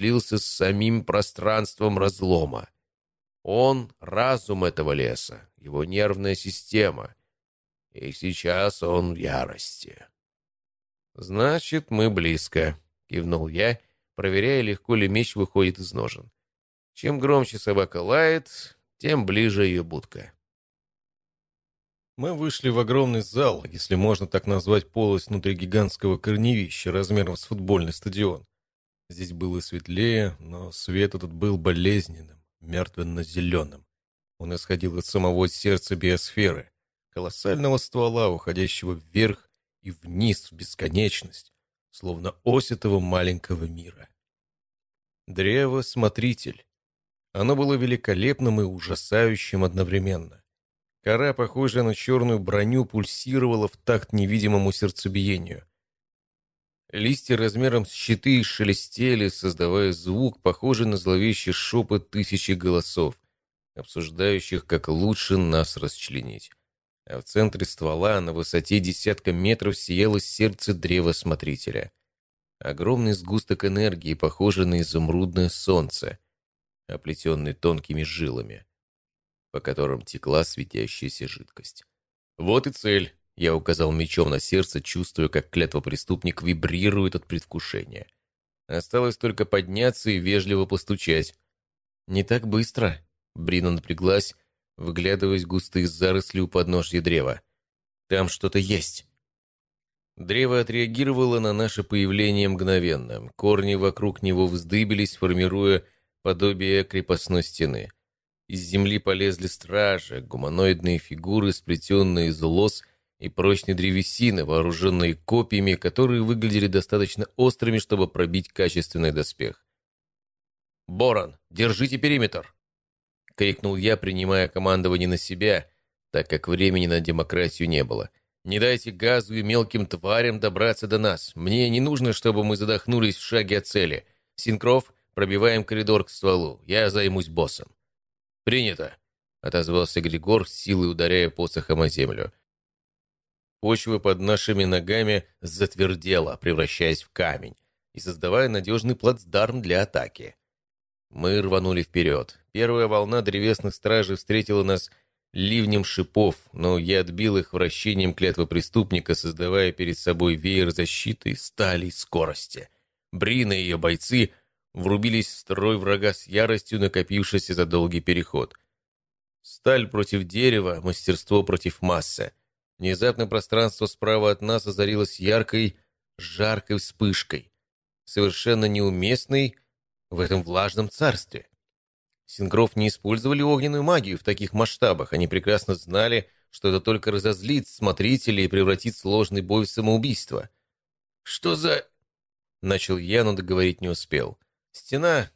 слился с самим пространством разлома. Он — разум этого леса, его нервная система. И сейчас он в ярости. «Значит, мы близко», — кивнул я, проверяя, легко ли меч выходит из ножен. Чем громче собака лает, тем ближе ее будка. Мы вышли в огромный зал, если можно так назвать полость внутри гигантского корневища размером с футбольный стадион. Здесь было светлее, но свет этот был болезненным, мертвенно-зеленым. Он исходил от самого сердца биосферы, колоссального ствола, уходящего вверх и вниз в бесконечность, словно ось этого маленького мира. Древо-смотритель. Оно было великолепным и ужасающим одновременно. Кора, похожая на черную броню, пульсировала в такт невидимому сердцебиению. Листья размером с щиты шелестели, создавая звук, похожий на зловещий шепот тысячи голосов, обсуждающих, как лучше нас расчленить. А в центре ствола, на высоте десятка метров, сияло сердце древа смотрителя. Огромный сгусток энергии, похожий на изумрудное солнце, оплетенный тонкими жилами по которым текла светящаяся жидкость. «Вот и цель!» — я указал мечом на сердце, чувствуя, как клятва преступник вибрирует от предвкушения. Осталось только подняться и вежливо постучать. «Не так быстро!» — Брина напряглась, выглядываясь в густые заросли у подножья древа. «Там что-то есть!» Древо отреагировало на наше появление мгновенно. Корни вокруг него вздыбились, формируя подобие крепостной стены. Из земли полезли стражи, гуманоидные фигуры, сплетенные из лос и прочной древесины, вооруженные копьями, которые выглядели достаточно острыми, чтобы пробить качественный доспех. «Борон, держите периметр!» — крикнул я, принимая командование на себя, так как времени на демократию не было. «Не дайте газу и мелким тварям добраться до нас. Мне не нужно, чтобы мы задохнулись в шаге от цели. Синкров, пробиваем коридор к стволу. Я займусь боссом». «Принято!» — отозвался Григор, силой ударяя посохом о землю. Почва под нашими ногами затвердела, превращаясь в камень и создавая надежный плацдарм для атаки. Мы рванули вперед. Первая волна древесных стражей встретила нас ливнем шипов, но я отбил их вращением клятвы преступника, создавая перед собой веер защиты, стали и скорости. Брина и ее бойцы врубились в строй врага с яростью, накопившейся за долгий переход. Сталь против дерева, мастерство против массы. Внезапно пространство справа от нас озарилось яркой, жаркой вспышкой, совершенно неуместной в этом влажном царстве. Сингров не использовали огненную магию в таких масштабах, они прекрасно знали, что это только разозлит смотрителей и превратит сложный бой в самоубийство. «Что за...» — начал я, но договорить не успел. Стена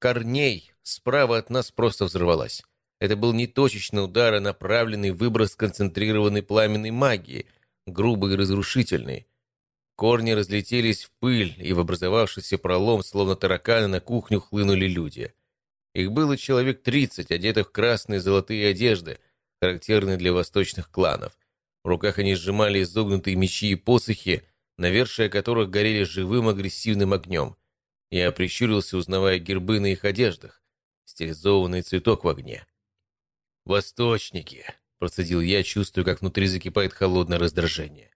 корней справа от нас просто взорвалась. Это был не точечный удар, а направленный выброс концентрированной пламенной магии, грубый и разрушительный. Корни разлетелись в пыль, и в образовавшийся пролом, словно тараканы, на кухню хлынули люди. Их было человек тридцать, одетых в красные золотые одежды, характерные для восточных кланов. В руках они сжимали изогнутые мечи и посохи, навершия которых горели живым агрессивным огнем. Я прищурился, узнавая гербы на их одеждах. Стилизованный цветок в огне. «Восточники!» — процедил я, чувствуя, как внутри закипает холодное раздражение.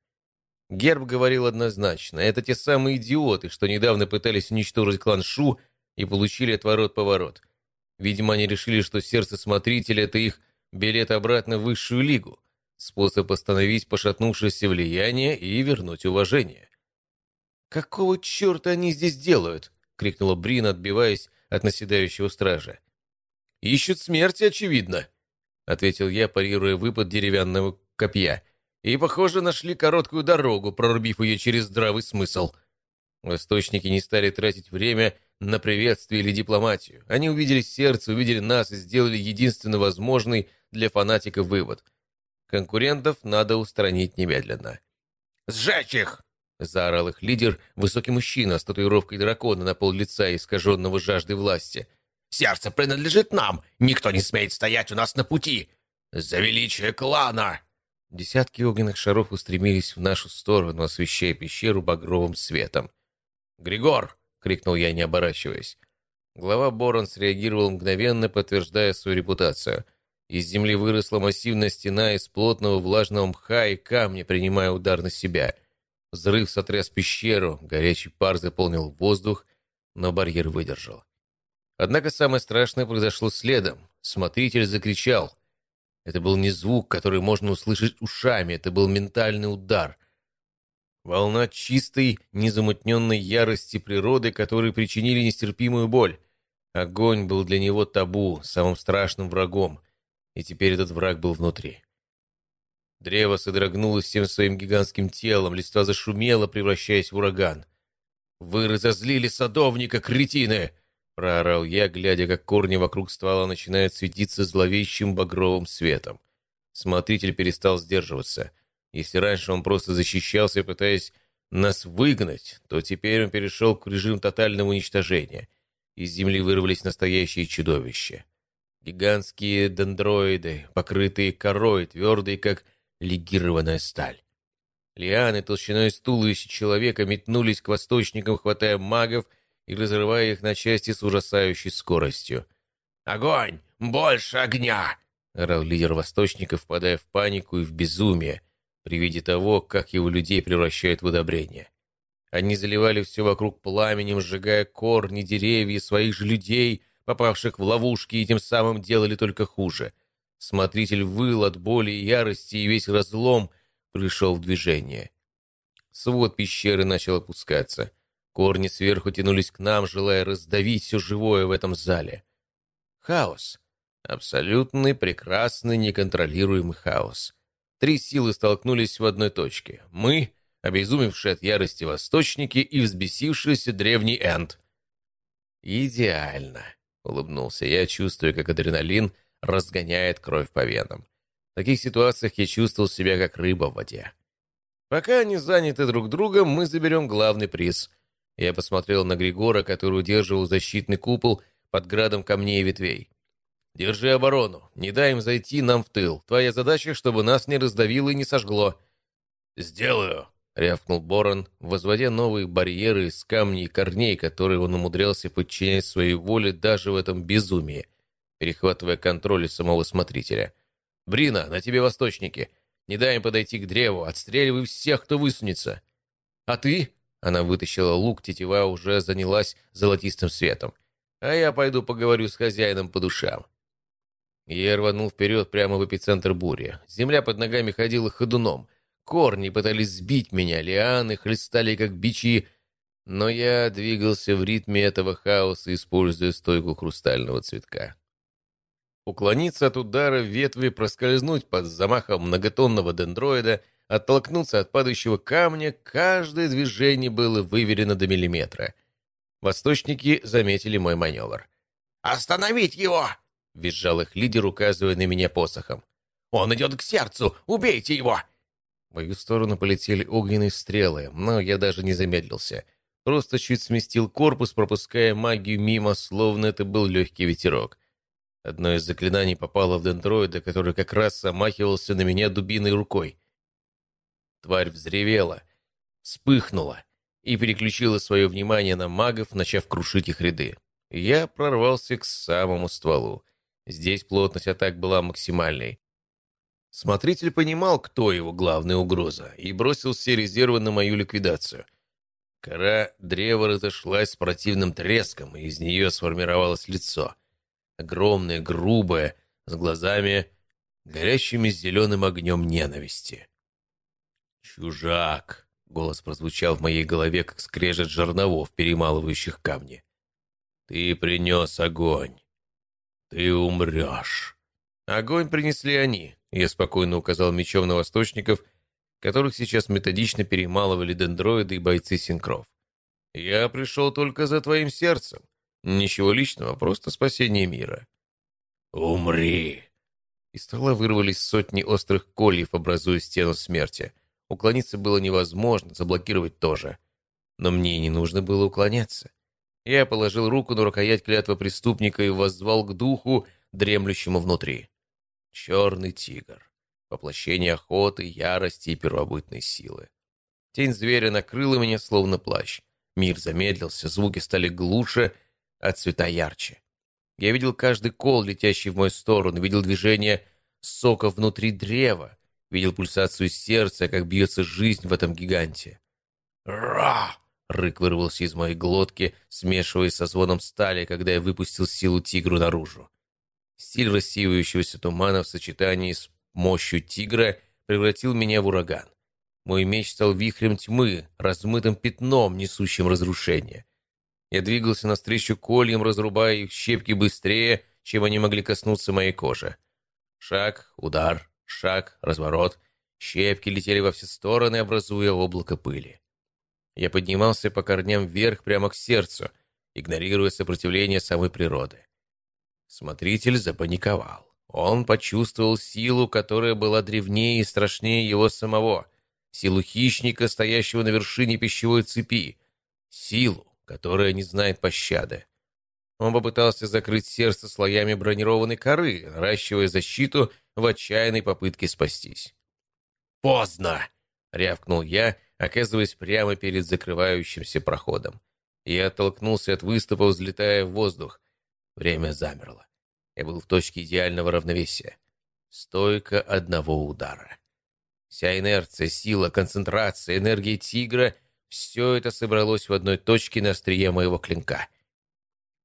Герб говорил однозначно. Это те самые идиоты, что недавно пытались уничтожить клан Шу и получили отворот-поворот. Видимо, они решили, что сердце смотрителя — это их билет обратно в высшую лигу, способ остановить пошатнувшееся влияние и вернуть уважение. «Какого черта они здесь делают?» крикнула Брин, отбиваясь от наседающего стража. «Ищут смерти, очевидно», — ответил я, парируя выпад деревянного копья. «И, похоже, нашли короткую дорогу, прорубив ее через здравый смысл». Восточники не стали тратить время на приветствие или дипломатию. Они увидели сердце, увидели нас и сделали единственно возможный для фанатиков вывод. Конкурентов надо устранить немедленно. «Сжечь их!» Заорал их лидер, высокий мужчина с татуировкой дракона на пол лица, искаженного жаждой власти. «Сердце принадлежит нам! Никто не смеет стоять у нас на пути! За величие клана!» Десятки огненных шаров устремились в нашу сторону, освещая пещеру багровым светом. «Григор!» — крикнул я, не оборачиваясь. Глава Борон среагировал мгновенно, подтверждая свою репутацию. Из земли выросла массивная стена из плотного влажного мха и камня, принимая удар на себя. Взрыв сотряс пещеру, горячий пар заполнил воздух, но барьер выдержал. Однако самое страшное произошло следом. Смотритель закричал. Это был не звук, который можно услышать ушами, это был ментальный удар. Волна чистой, незамутненной ярости природы, которые причинили нестерпимую боль. Огонь был для него табу, самым страшным врагом, и теперь этот враг был внутри. Древо содрогнулось всем своим гигантским телом, листва зашумела, превращаясь в ураган. «Вы разозлили садовника, кретины!» — проорал я, глядя, как корни вокруг ствола начинают светиться зловещим багровым светом. Смотритель перестал сдерживаться. Если раньше он просто защищался, пытаясь нас выгнать, то теперь он перешел к режиму тотального уничтожения. Из земли вырвались настоящие чудовища. Гигантские дендроиды, покрытые корой, твердые, как легированная сталь. Лианы толщиной с туловища человека метнулись к восточникам, хватая магов и разрывая их на части с ужасающей скоростью. «Огонь! Больше огня!» — орал лидер восточников, впадая в панику и в безумие при виде того, как его людей превращают в удобрение. Они заливали все вокруг пламенем, сжигая корни, деревья, своих же людей, попавших в ловушки, и тем самым делали только хуже. Смотритель выл от боли и ярости, и весь разлом пришел в движение. Свод пещеры начал опускаться. Корни сверху тянулись к нам, желая раздавить все живое в этом зале. Хаос. Абсолютный, прекрасный, неконтролируемый хаос. Три силы столкнулись в одной точке. Мы, обезумевшие от ярости восточники и взбесившийся древний Энд. «Идеально», — улыбнулся я, чувствуя, как адреналин разгоняет кровь по венам. В таких ситуациях я чувствовал себя как рыба в воде. Пока они заняты друг другом, мы заберем главный приз. Я посмотрел на Григора, который удерживал защитный купол под градом камней и ветвей. «Держи оборону. Не дай им зайти нам в тыл. Твоя задача, чтобы нас не раздавило и не сожгло». «Сделаю», — рявкнул Борон, возводя новые барьеры из камней и корней, которые он умудрялся подчинять своей воле даже в этом безумии перехватывая контроль самого смотрителя. «Брина, на тебе восточники. Не дай им подойти к древу. Отстреливай всех, кто высунется». «А ты?» Она вытащила лук, тетива уже занялась золотистым светом. «А я пойду поговорю с хозяином по душам». Я рванул вперед прямо в эпицентр бури. Земля под ногами ходила ходуном. Корни пытались сбить меня, лианы хлестали, как бичи, но я двигался в ритме этого хаоса, используя стойку хрустального цветка. Уклониться от удара ветви, проскользнуть под замахом многотонного дендроида, оттолкнуться от падающего камня, каждое движение было выверено до миллиметра. Восточники заметили мой маневр. «Остановить его!» — визжал их лидер, указывая на меня посохом. «Он идет к сердцу! Убейте его!» В мою сторону полетели огненные стрелы, но я даже не замедлился. Просто чуть сместил корпус, пропуская магию мимо, словно это был легкий ветерок. Одно из заклинаний попало в дендроида, который как раз замахивался на меня дубиной рукой. Тварь взревела, вспыхнула и переключила свое внимание на магов, начав крушить их ряды. Я прорвался к самому стволу. Здесь плотность атак была максимальной. Смотритель понимал, кто его главная угроза, и бросил все резервы на мою ликвидацию. Кора древа разошлась с противным треском, и из нее сформировалось лицо огромное, грубое, с глазами, горящими зеленым огнем ненависти. «Чужак!» — голос прозвучал в моей голове, как скрежет жерновов, перемалывающих камни. «Ты принес огонь. Ты умрешь». Огонь принесли они, я спокойно указал мечом на восточников, которых сейчас методично перемалывали дендроиды и бойцы синкров. «Я пришел только за твоим сердцем. Ничего личного, просто спасение мира. «Умри!» Из ствола вырвались сотни острых кольев, образуя стену смерти. Уклониться было невозможно, заблокировать тоже. Но мне не нужно было уклоняться. Я положил руку на рукоять клятва преступника и воззвал к духу, дремлющему внутри. Черный тигр. Воплощение охоты, ярости и первобытной силы. Тень зверя накрыла меня, словно плащ. Мир замедлился, звуки стали глуше, а цвета ярче. Я видел каждый кол, летящий в мою сторону, видел движение сока внутри древа, видел пульсацию сердца, как бьется жизнь в этом гиганте. «Ра!» — рык вырвался из моей глотки, смешиваясь со звоном стали, когда я выпустил силу тигру наружу. Стиль рассеивающегося тумана в сочетании с мощью тигра превратил меня в ураган. Мой меч стал вихрем тьмы, размытым пятном, несущим разрушение. Я двигался навстречу кольям, разрубая их щепки быстрее, чем они могли коснуться моей кожи. Шаг, удар, шаг, разворот. Щепки летели во все стороны, образуя облако пыли. Я поднимался по корням вверх прямо к сердцу, игнорируя сопротивление самой природы. Смотритель запаниковал. Он почувствовал силу, которая была древнее и страшнее его самого. Силу хищника, стоящего на вершине пищевой цепи. Силу, которая не знает пощады. Он попытался закрыть сердце слоями бронированной коры, наращивая защиту в отчаянной попытке спастись. «Поздно!» — рявкнул я, оказываясь прямо перед закрывающимся проходом. Я оттолкнулся от выступа, взлетая в воздух. Время замерло. Я был в точке идеального равновесия. Стойка одного удара. Вся инерция, сила, концентрация, энергия тигра — все это собралось в одной точке на острие моего клинка.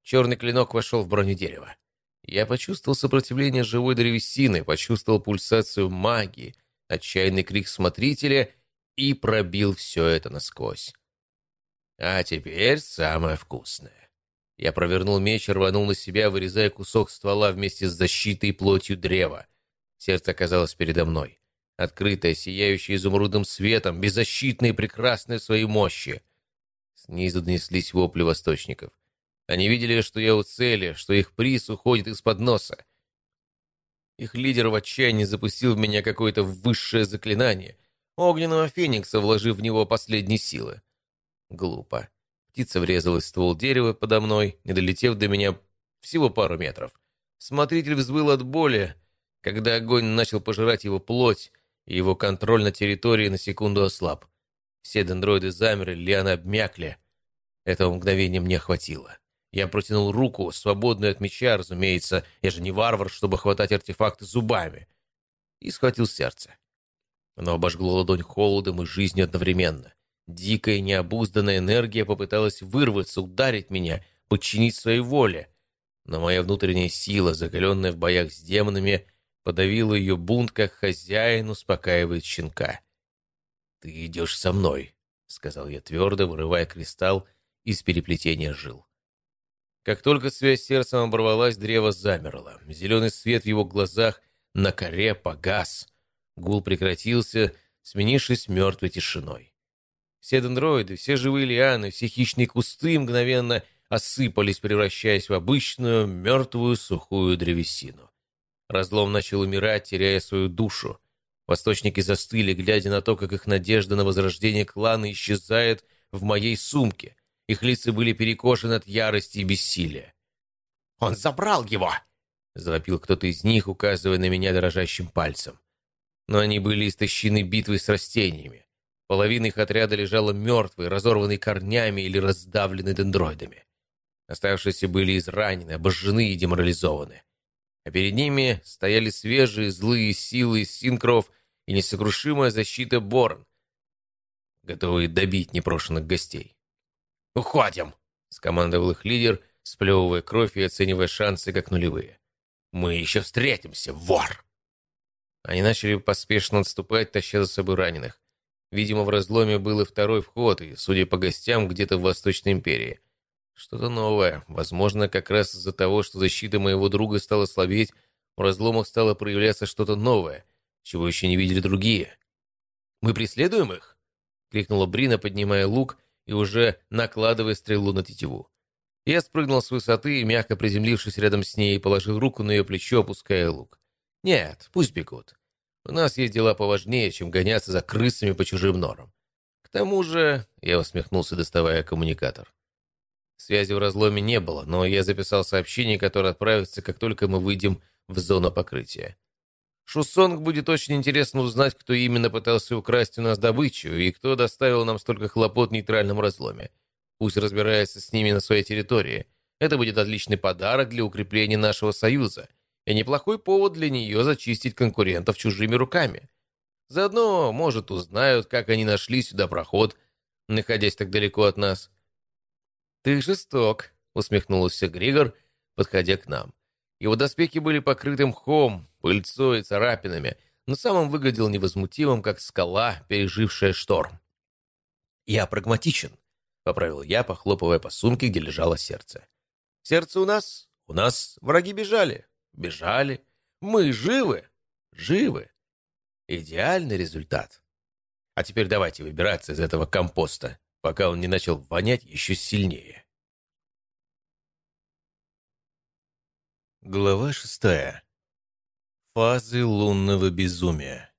Черный клинок вошел в броню дерева. Я почувствовал сопротивление живой древесины, почувствовал пульсацию магии, отчаянный крик смотрителя и пробил все это насквозь. А теперь самое вкусное. Я провернул меч и рванул на себя, вырезая кусок ствола вместе с защитой и плотью древа. Сердце оказалось передо мной. Открытое, сияющее изумрудным светом, беззащитное и прекрасное своей мощи. Снизу донеслись вопли восточников. Они видели, что я у цели, что их приз уходит из-под носа. Их лидер в отчаянии запустил в меня какое-то высшее заклинание, огненного феникса, вложив в него последние силы. Глупо. Птица врезалась в ствол дерева подо мной, не долетев до меня всего пару метров. Смотритель взвыл от боли, когда огонь начал пожирать его плоть, и его контроль на территории на секунду ослаб. Все дендроиды замерли, лианы обмякли. Этого мгновения мне хватило. Я протянул руку, свободную от меча, разумеется, я же не варвар, чтобы хватать артефакты зубами, и схватил сердце. Оно обожгло ладонь холодом и жизнью одновременно. Дикая необузданная энергия попыталась вырваться, ударить меня, подчинить своей воле. Но моя внутренняя сила, закаленная в боях с демонами, подавила ее бунт, как хозяин успокаивает щенка. «Ты идешь со мной», — сказал я твердо, вырывая кристалл из переплетения жил. Как только связь с сердцем оборвалась, древо замерло. Зеленый свет в его глазах на коре погас. Гул прекратился, сменившись мертвой тишиной. Все дендроиды, все живые лианы, все хищные кусты мгновенно осыпались, превращаясь в обычную, мертвую, сухую древесину. Разлом начал умирать, теряя свою душу. Восточники застыли, глядя на то, как их надежда на возрождение клана исчезает в моей сумке. Их лица были перекошены от ярости и бессилия. «Он забрал его!» — завопил кто-то из них, указывая на меня дрожащим пальцем. Но они были истощены битвой с растениями. Половина их отряда лежала мертвой, разорванной корнями или раздавленной дендроидами. Оставшиеся были изранены, обожжены и деморализованы. А перед ними стояли свежие, злые силы синкров и несокрушимая защита Борн, готовые добить непрошенных гостей. «Уходим!» — скомандовал их лидер, сплевывая кровь и оценивая шансы как нулевые. «Мы еще встретимся, вор!» Они начали поспешно отступать, таща за собой раненых. Видимо, в разломе был и второй вход, и, судя по гостям, где-то в Восточной империи. Что-то новое. Возможно, как раз из-за того, что защита моего друга стала слабеть, в разломах стало проявляться что-то новое, чего еще не видели другие. «Мы преследуем их?» — крикнула Брина, поднимая лук и уже накладывая стрелу на тетиву. Я спрыгнул с высоты мягко приземлившись рядом с ней, положил руку на ее плечо, опуская лук. «Нет, пусть бегут. У нас есть дела поважнее, чем гоняться за крысами по чужим норам. К тому же, я усмехнулся, доставая коммуникатор. Связи в разломе не было, но я записал сообщение, которое отправится, как только мы выйдем в зону покрытия. Шусонг будет очень интересно узнать, кто именно пытался украсть у нас добычу и кто доставил нам столько хлопот в нейтральном разломе. Пусть разбирается с ними на своей территории. Это будет отличный подарок для укрепления нашего союза и неплохой повод для нее зачистить конкурентов чужими руками. Заодно, может, узнают, как они нашли сюда проход, находясь так далеко от нас. «Ты жесток», — усмехнулся Григор, подходя к нам. Его доспехи были покрыты мхом, пыльцой царапинами, но сам он выглядел невозмутимым, как скала, пережившая шторм. «Я прагматичен», — поправил я, похлопывая по сумке, где лежало сердце. «Сердце у нас? У нас враги бежали. Бежали. Мы живы. Живы. Идеальный результат. А теперь давайте выбираться из этого компоста, пока он не начал вонять еще сильнее». Глава шестая. Фазы лунного безумия.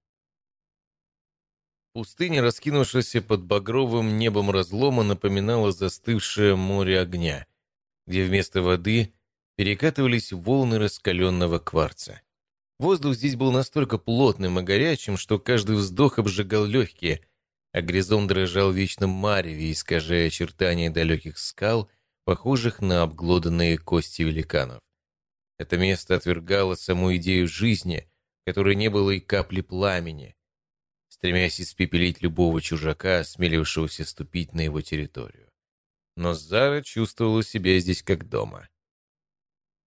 Пустыня, раскинувшаяся под багровым небом разлома, напоминала застывшее море огня, где вместо воды перекатывались волны раскаленного кварца. Воздух здесь был настолько плотным и горячим, что каждый вздох обжигал легкие, а горизонт дрожал в вечном мареве, искажая очертания далеких скал, похожих на обглоданные кости великанов. Это место отвергало саму идею жизни, которой не было и капли пламени, стремясь испепелить любого чужака, осмелившегося ступить на его территорию. Но Зара чувствовала себя здесь как дома.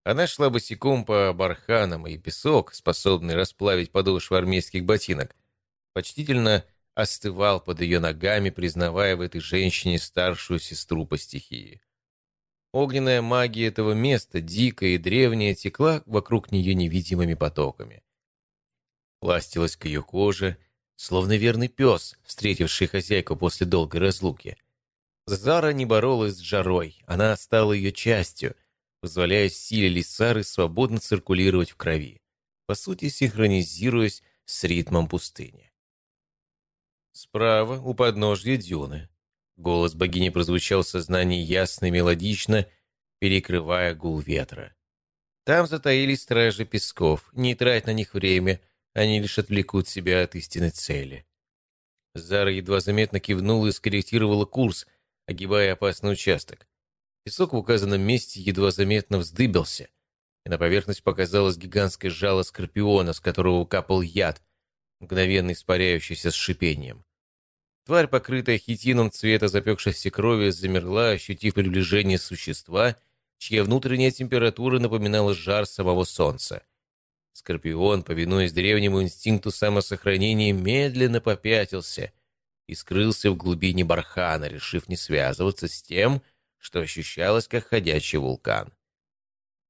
Она шла босиком по барханам, и песок, способный расплавить подошвы армейских ботинок, почтительно остывал под ее ногами, признавая в этой женщине старшую сестру по стихии. Огненная магия этого места, дикая и древняя, текла вокруг нее невидимыми потоками. Ластилась к ее коже, словно верный пес, встретивший хозяйку после долгой разлуки. Зара не боролась с жарой, она стала ее частью, позволяя силе Лисары свободно циркулировать в крови, по сути синхронизируясь с ритмом пустыни. Справа, у подножья дюны, Голос богини прозвучал в сознании ясно и мелодично, перекрывая гул ветра. Там затаились стражи песков. Не трать на них время, они лишь отвлекут себя от истинной цели. Зара едва заметно кивнула и скорректировала курс, огибая опасный участок. Песок в указанном месте едва заметно вздыбился, и на поверхность показалось гигантское жало скорпиона, с которого капал яд, мгновенно испаряющийся с шипением. Тварь, покрытая хитином цвета запекшейся крови, замерла, ощутив приближение существа, чья внутренняя температура напоминала жар самого солнца. Скорпион, повинуясь древнему инстинкту самосохранения, медленно попятился и скрылся в глубине бархана, решив не связываться с тем, что ощущалось как ходячий вулкан.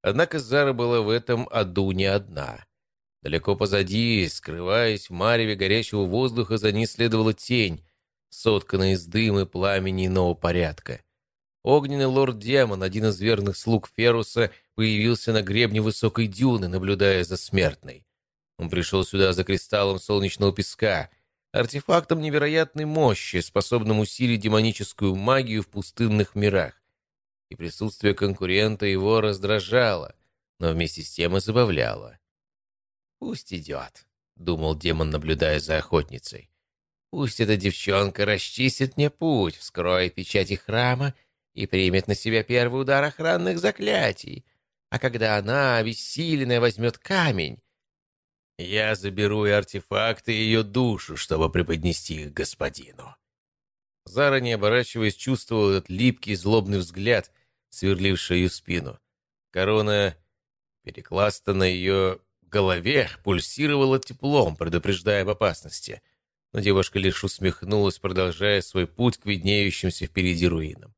Однако Зара была в этом аду не одна. Далеко позади, скрываясь в мареве горячего воздуха, за ней следовала тень, сотканный из дыма и пламени иного порядка. Огненный лорд-демон, один из верных слуг Феруса, появился на гребне высокой дюны, наблюдая за смертной. Он пришел сюда за кристаллом солнечного песка, артефактом невероятной мощи, способным усилить демоническую магию в пустынных мирах. И присутствие конкурента его раздражало, но вместе с тем и забавляло. «Пусть идет», — думал демон, наблюдая за охотницей. Пусть эта девчонка расчистит мне путь, вскроет печати храма и примет на себя первый удар охранных заклятий. А когда она, обессиленная, возьмет камень, я заберу и артефакты, и ее душу, чтобы преподнести их господину. Зара, не оборачиваясь, чувствовал этот липкий, злобный взгляд, сверливший ее спину. Корона, перекласта на ее голове, пульсировала теплом, предупреждая об опасности — но девушка лишь усмехнулась, продолжая свой путь к виднеющимся впереди руинам.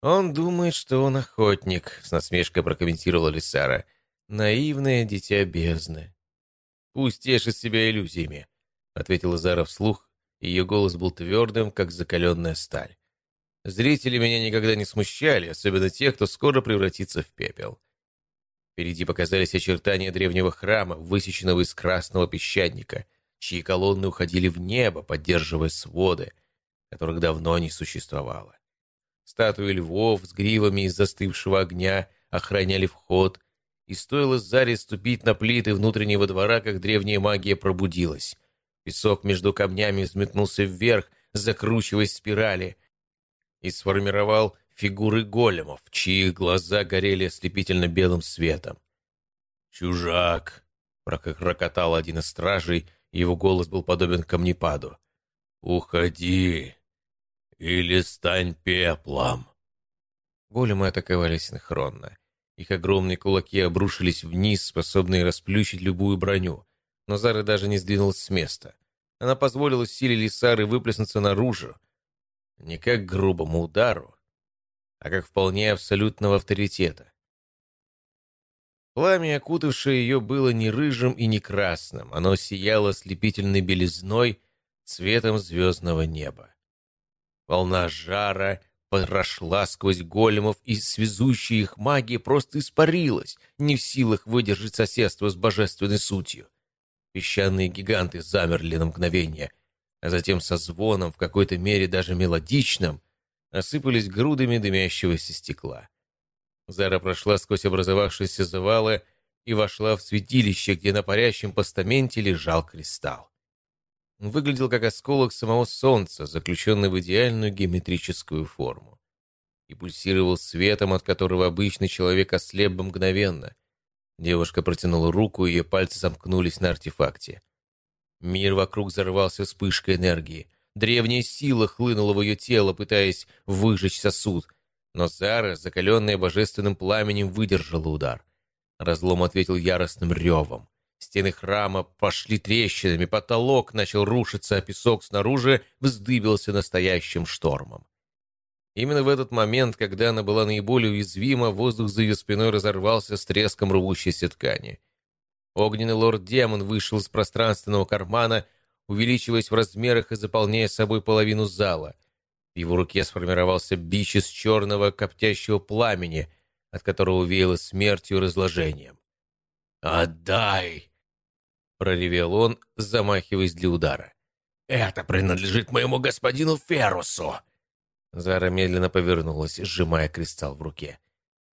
«Он думает, что он охотник», — с насмешкой прокомментировала Лисара. «Наивное дитя бездны». «Пусть тешит себя иллюзиями», — ответила Зара вслух, ее голос был твердым, как закаленная сталь. «Зрители меня никогда не смущали, особенно те, кто скоро превратится в пепел». Впереди показались очертания древнего храма, высеченного из красного песчаника — чьи колонны уходили в небо, поддерживая своды, которых давно не существовало. Статуи львов с гривами из застывшего огня охраняли вход, и стоило Заре ступить на плиты внутреннего двора, как древняя магия пробудилась. Песок между камнями взметнулся вверх, закручиваясь спирали. и сформировал фигуры големов, чьи глаза горели ослепительно белым светом. «Чужак!» — прокрокотал один из стражей, его голос был подобен камнепаду. «Уходи! Или стань пеплом!» Големы атаковали синхронно. Их огромные кулаки обрушились вниз, способные расплющить любую броню. Но Зара даже не сдвинулась с места. Она позволила силе Лисары выплеснуться наружу. Не как грубому удару, а как вполне абсолютного авторитета. Пламя, окутавшее ее, было не рыжим и не красным. Оно сияло слепительной белизной, цветом звездного неба. Волна жара прошла сквозь големов, и связующая их магия просто испарилась, не в силах выдержать соседство с божественной сутью. Песчаные гиганты замерли на мгновение, а затем со звоном, в какой-то мере даже мелодичным, осыпались грудами дымящегося стекла. Зара прошла сквозь образовавшиеся завалы и вошла в святилище, где на парящем постаменте лежал кристалл. Он выглядел как осколок самого солнца, заключенный в идеальную геометрическую форму. И пульсировал светом, от которого обычный человек ослеп бы мгновенно. Девушка протянула руку, и ее пальцы замкнулись на артефакте. Мир вокруг взорвался вспышкой энергии. Древняя сила хлынула в ее тело, пытаясь выжечь сосуд. Но Зара, закаленная божественным пламенем, выдержала удар. Разлом ответил яростным ревом. Стены храма пошли трещинами, потолок начал рушиться, а песок снаружи вздыбился настоящим штормом. Именно в этот момент, когда она была наиболее уязвима, воздух за ее спиной разорвался с треском рвущейся ткани. Огненный лорд-демон вышел из пространственного кармана, увеличиваясь в размерах и заполняя собой половину зала. В его руке сформировался бич из черного коптящего пламени, от которого веяло смертью и разложением. «Отдай!» — проревел он, замахиваясь для удара. «Это принадлежит моему господину Ферусу!» Зара медленно повернулась, сжимая кристалл в руке.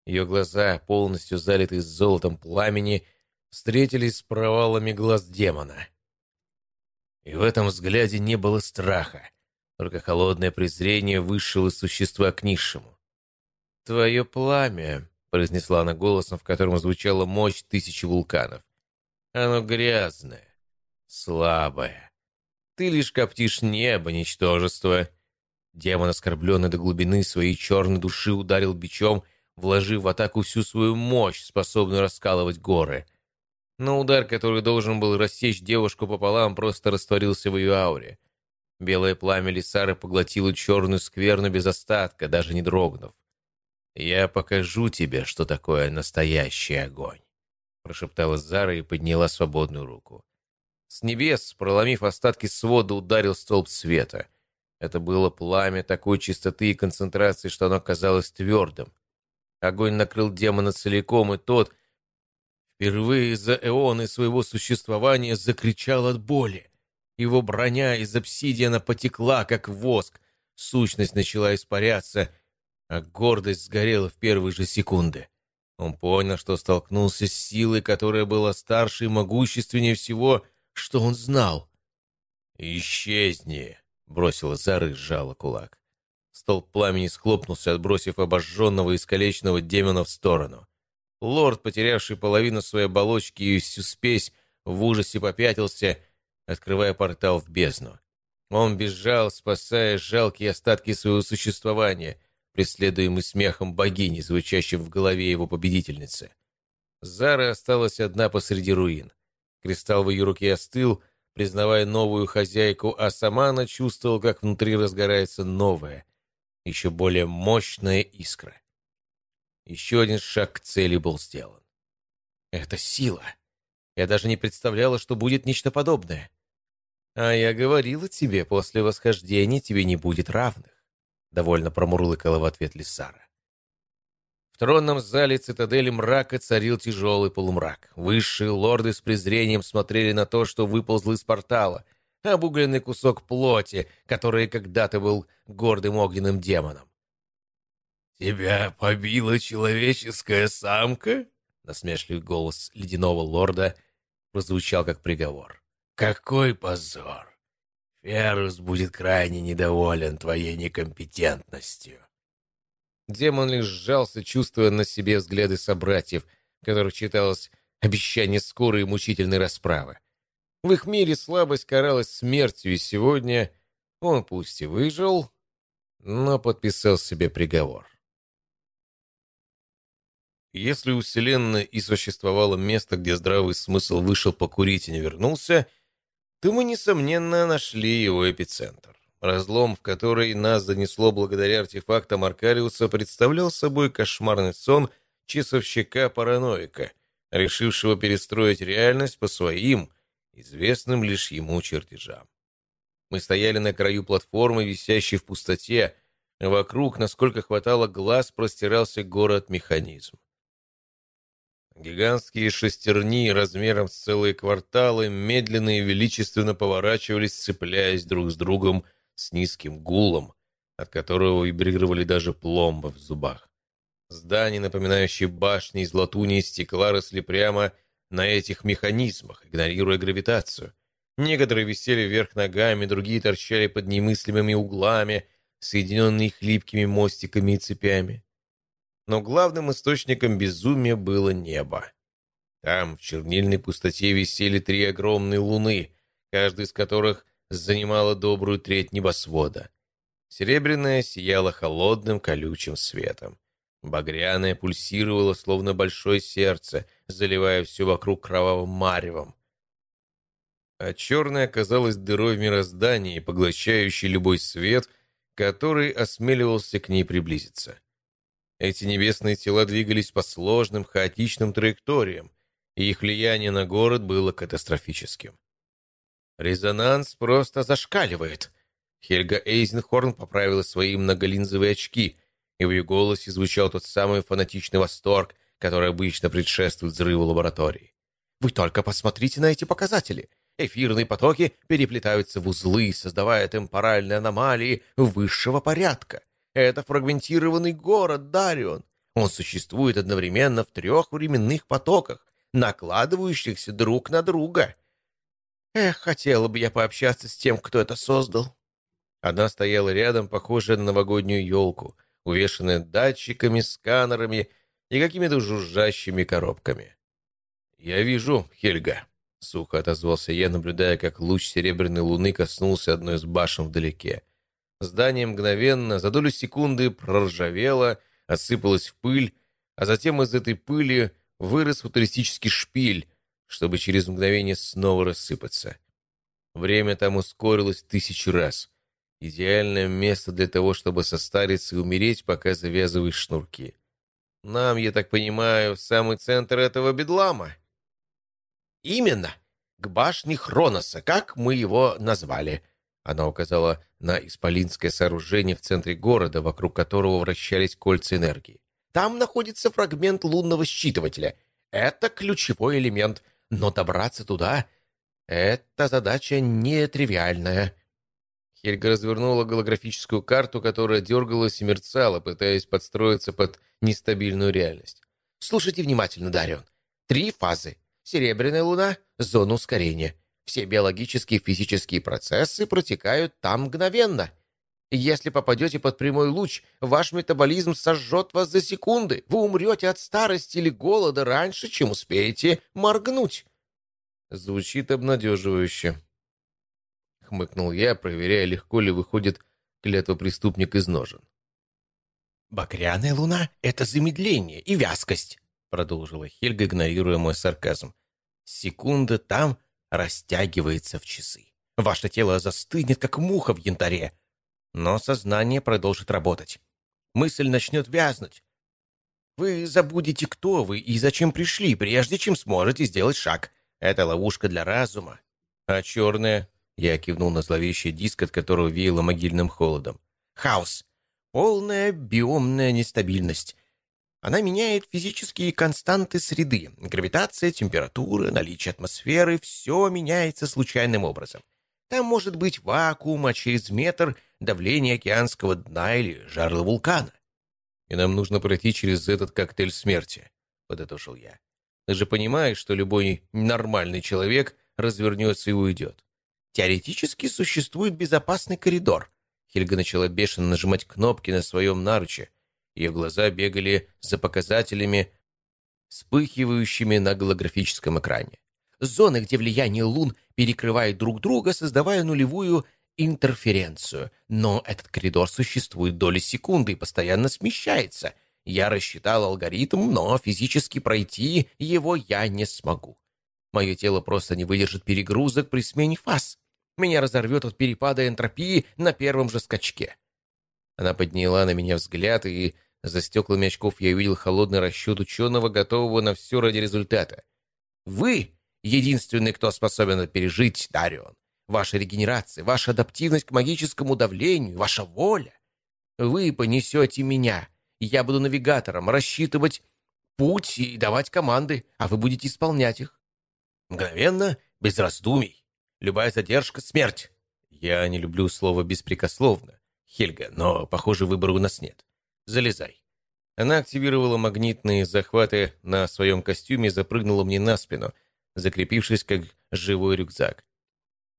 Ее глаза, полностью залитые золотом пламени, встретились с провалами глаз демона. И в этом взгляде не было страха, только холодное презрение высшего существа к низшему. «Твое пламя», — произнесла она голосом, в котором звучала мощь тысячи вулканов. «Оно грязное, слабое. Ты лишь коптишь небо, ничтожество». Демон, оскорбленный до глубины своей черной души, ударил бичом, вложив в атаку всю свою мощь, способную раскалывать горы. Но удар, который должен был рассечь девушку пополам, просто растворился в ее ауре. Белое пламя Лисары поглотило черную скверну без остатка, даже не дрогнув. «Я покажу тебе, что такое настоящий огонь», — прошептала Зара и подняла свободную руку. С небес, проломив остатки свода, ударил столб света. Это было пламя такой чистоты и концентрации, что оно казалось твердым. Огонь накрыл демона целиком, и тот, впервые за эоны своего существования, закричал от боли. Его броня из обсидиана потекла, как воск. Сущность начала испаряться, а гордость сгорела в первые же секунды. Он понял, что столкнулся с силой, которая была старше и могущественнее всего, что он знал. «Исчезни!» — бросила Зара и сжала кулак. Столб пламени схлопнулся, отбросив обожженного и искалеченного демона в сторону. Лорд, потерявший половину своей оболочки и всю спесь, в ужасе попятился — открывая портал в бездну. Он бежал, спасая жалкие остатки своего существования, преследуемый смехом богини, звучащим в голове его победительницы. Зара осталась одна посреди руин. Кристалл в ее руке остыл, признавая новую хозяйку, а сама она чувствовала, как внутри разгорается новая, еще более мощная искра. Еще один шаг к цели был сделан. Это сила. Я даже не представляла, что будет нечто подобное. А я говорила тебе, после восхождения тебе не будет равных. Довольно промурлыкала в ответ Лиссара. В тронном зале цитадели мрака царил тяжелый полумрак. Высшие лорды с презрением смотрели на то, что выползло из портала, обугленный кусок плоти, который когда-то был гордым огненным демоном. «Тебя побила человеческая самка?» Насмешливый голос ледяного лорда прозвучал как приговор. «Какой позор! Ферус будет крайне недоволен твоей некомпетентностью. Демон лишь сжался, чувствуя на себе взгляды собратьев, которых читалось обещание скорой и мучительной расправы. В их мире слабость каралась смертью, и сегодня он пусть и выжил, но подписал себе приговор. Если у Вселенной и существовало место, где здравый смысл вышел покурить и не вернулся, то мы, несомненно, нашли его эпицентр. Разлом, в который нас занесло благодаря артефактам Аркариуса, представлял собой кошмарный сон часовщика-параноика, решившего перестроить реальность по своим, известным лишь ему чертежам. Мы стояли на краю платформы, висящей в пустоте, вокруг, насколько хватало глаз, простирался город-механизм. Гигантские шестерни размером с целые кварталы медленно и величественно поворачивались, цепляясь друг с другом с низким гулом, от которого вибрировали даже пломбы в зубах. Здания, напоминающие башни из латуни и стекла, росли прямо на этих механизмах, игнорируя гравитацию. Некоторые висели вверх ногами, другие торчали под немыслимыми углами, соединенные хлипкими мостиками и цепями. Но главным источником безумия было небо. Там, в чернильной пустоте, висели три огромные луны, каждая из которых занимала добрую треть небосвода. Серебряная сияла холодным колючим светом. Багряная пульсировала, словно большое сердце, заливая все вокруг кровавым маревом. А черная оказалась дырой в мироздании, поглощающей любой свет, который осмеливался к ней приблизиться. Эти небесные тела двигались по сложным, хаотичным траекториям, и их влияние на город было катастрофическим. «Резонанс просто зашкаливает!» Хельга Эйзенхорн поправила свои многолинзовые очки, и в ее голосе звучал тот самый фанатичный восторг, который обычно предшествует взрыву лаборатории. «Вы только посмотрите на эти показатели! Эфирные потоки переплетаются в узлы, создавая темпоральные аномалии высшего порядка. Это фрагментированный город, Дарион. Он существует одновременно в трех временных потоках, накладывающихся друг на друга. Эх, хотела бы я пообщаться с тем, кто это создал. Она стояла рядом, похожая на новогоднюю елку, увешанная датчиками, сканерами и какими-то жужжащими коробками. «Я вижу, Хельга», — сухо отозвался я, наблюдая, как луч серебряной луны коснулся одной из башен вдалеке. Здание мгновенно, за долю секунды проржавело, осыпалось в пыль, а затем из этой пыли вырос футуристический шпиль, чтобы через мгновение снова рассыпаться. Время там ускорилось тысячу раз. Идеальное место для того, чтобы состариться и умереть, пока завязываешь шнурки. Нам, я так понимаю, в самый центр этого бедлама. Именно. К башне Хроноса, как мы его назвали. Она указала на исполинское сооружение в центре города, вокруг которого вращались кольца энергии. Там находится фрагмент лунного считывателя. Это ключевой элемент, но добраться туда — это задача нетривиальная. Хельга развернула голографическую карту, которая дергалась и мерцала, пытаясь подстроиться под нестабильную реальность. Слушайте внимательно, Дарион. Три фазы. Серебряная луна — зона ускорения. Все биологические и физические процессы протекают там мгновенно. Если попадете под прямой луч, ваш метаболизм сожжет вас за секунды. Вы умрете от старости или голода раньше, чем успеете моргнуть. Звучит обнадеживающе. Хмыкнул я, проверяя, легко ли выходит клятва преступник из ножен. «Багряная луна — это замедление и вязкость», — продолжила Хельга, игнорируя мой сарказм. «Секунда там, растягивается в часы. Ваше тело застынет, как муха в янтаре. Но сознание продолжит работать. Мысль начнет вязнуть. Вы забудете, кто вы и зачем пришли, прежде чем сможете сделать шаг. Это ловушка для разума. А черная? Я кивнул на зловещий диск, от которого веяло могильным холодом. Хаос. Полная биомная нестабильность. Она меняет физические константы среды. Гравитация, температура, наличие атмосферы — все меняется случайным образом. Там может быть вакуум, а через метр — давление океанского дна или жарло вулкана. И нам нужно пройти через этот коктейль смерти, — подытожил я. Ты же понимаешь, что любой нормальный человек развернется и уйдет. Теоретически существует безопасный коридор. Хельга начала бешено нажимать кнопки на своем наруче. Ее глаза бегали за показателями, вспыхивающими на голографическом экране. Зоны, где влияние лун перекрывает друг друга, создавая нулевую интерференцию. Но этот коридор существует доли секунды и постоянно смещается. Я рассчитал алгоритм, но физически пройти его я не смогу. Мое тело просто не выдержит перегрузок при смене фаз. Меня разорвет от перепада энтропии на первом же скачке. Она подняла на меня взгляд, и за стеклами очков я увидел холодный расчет ученого, готового на все ради результата. «Вы — единственный, кто способен пережить, Дарион. Ваша регенерация, ваша адаптивность к магическому давлению, ваша воля. Вы понесете меня. Я буду навигатором, рассчитывать путь и давать команды, а вы будете исполнять их. Мгновенно, без раздумий. Любая задержка — смерть. Я не люблю слово «беспрекословно», Хельга, но, похоже, выбора у нас нет. Залезай. Она активировала магнитные захваты на своем костюме и запрыгнула мне на спину, закрепившись как живой рюкзак.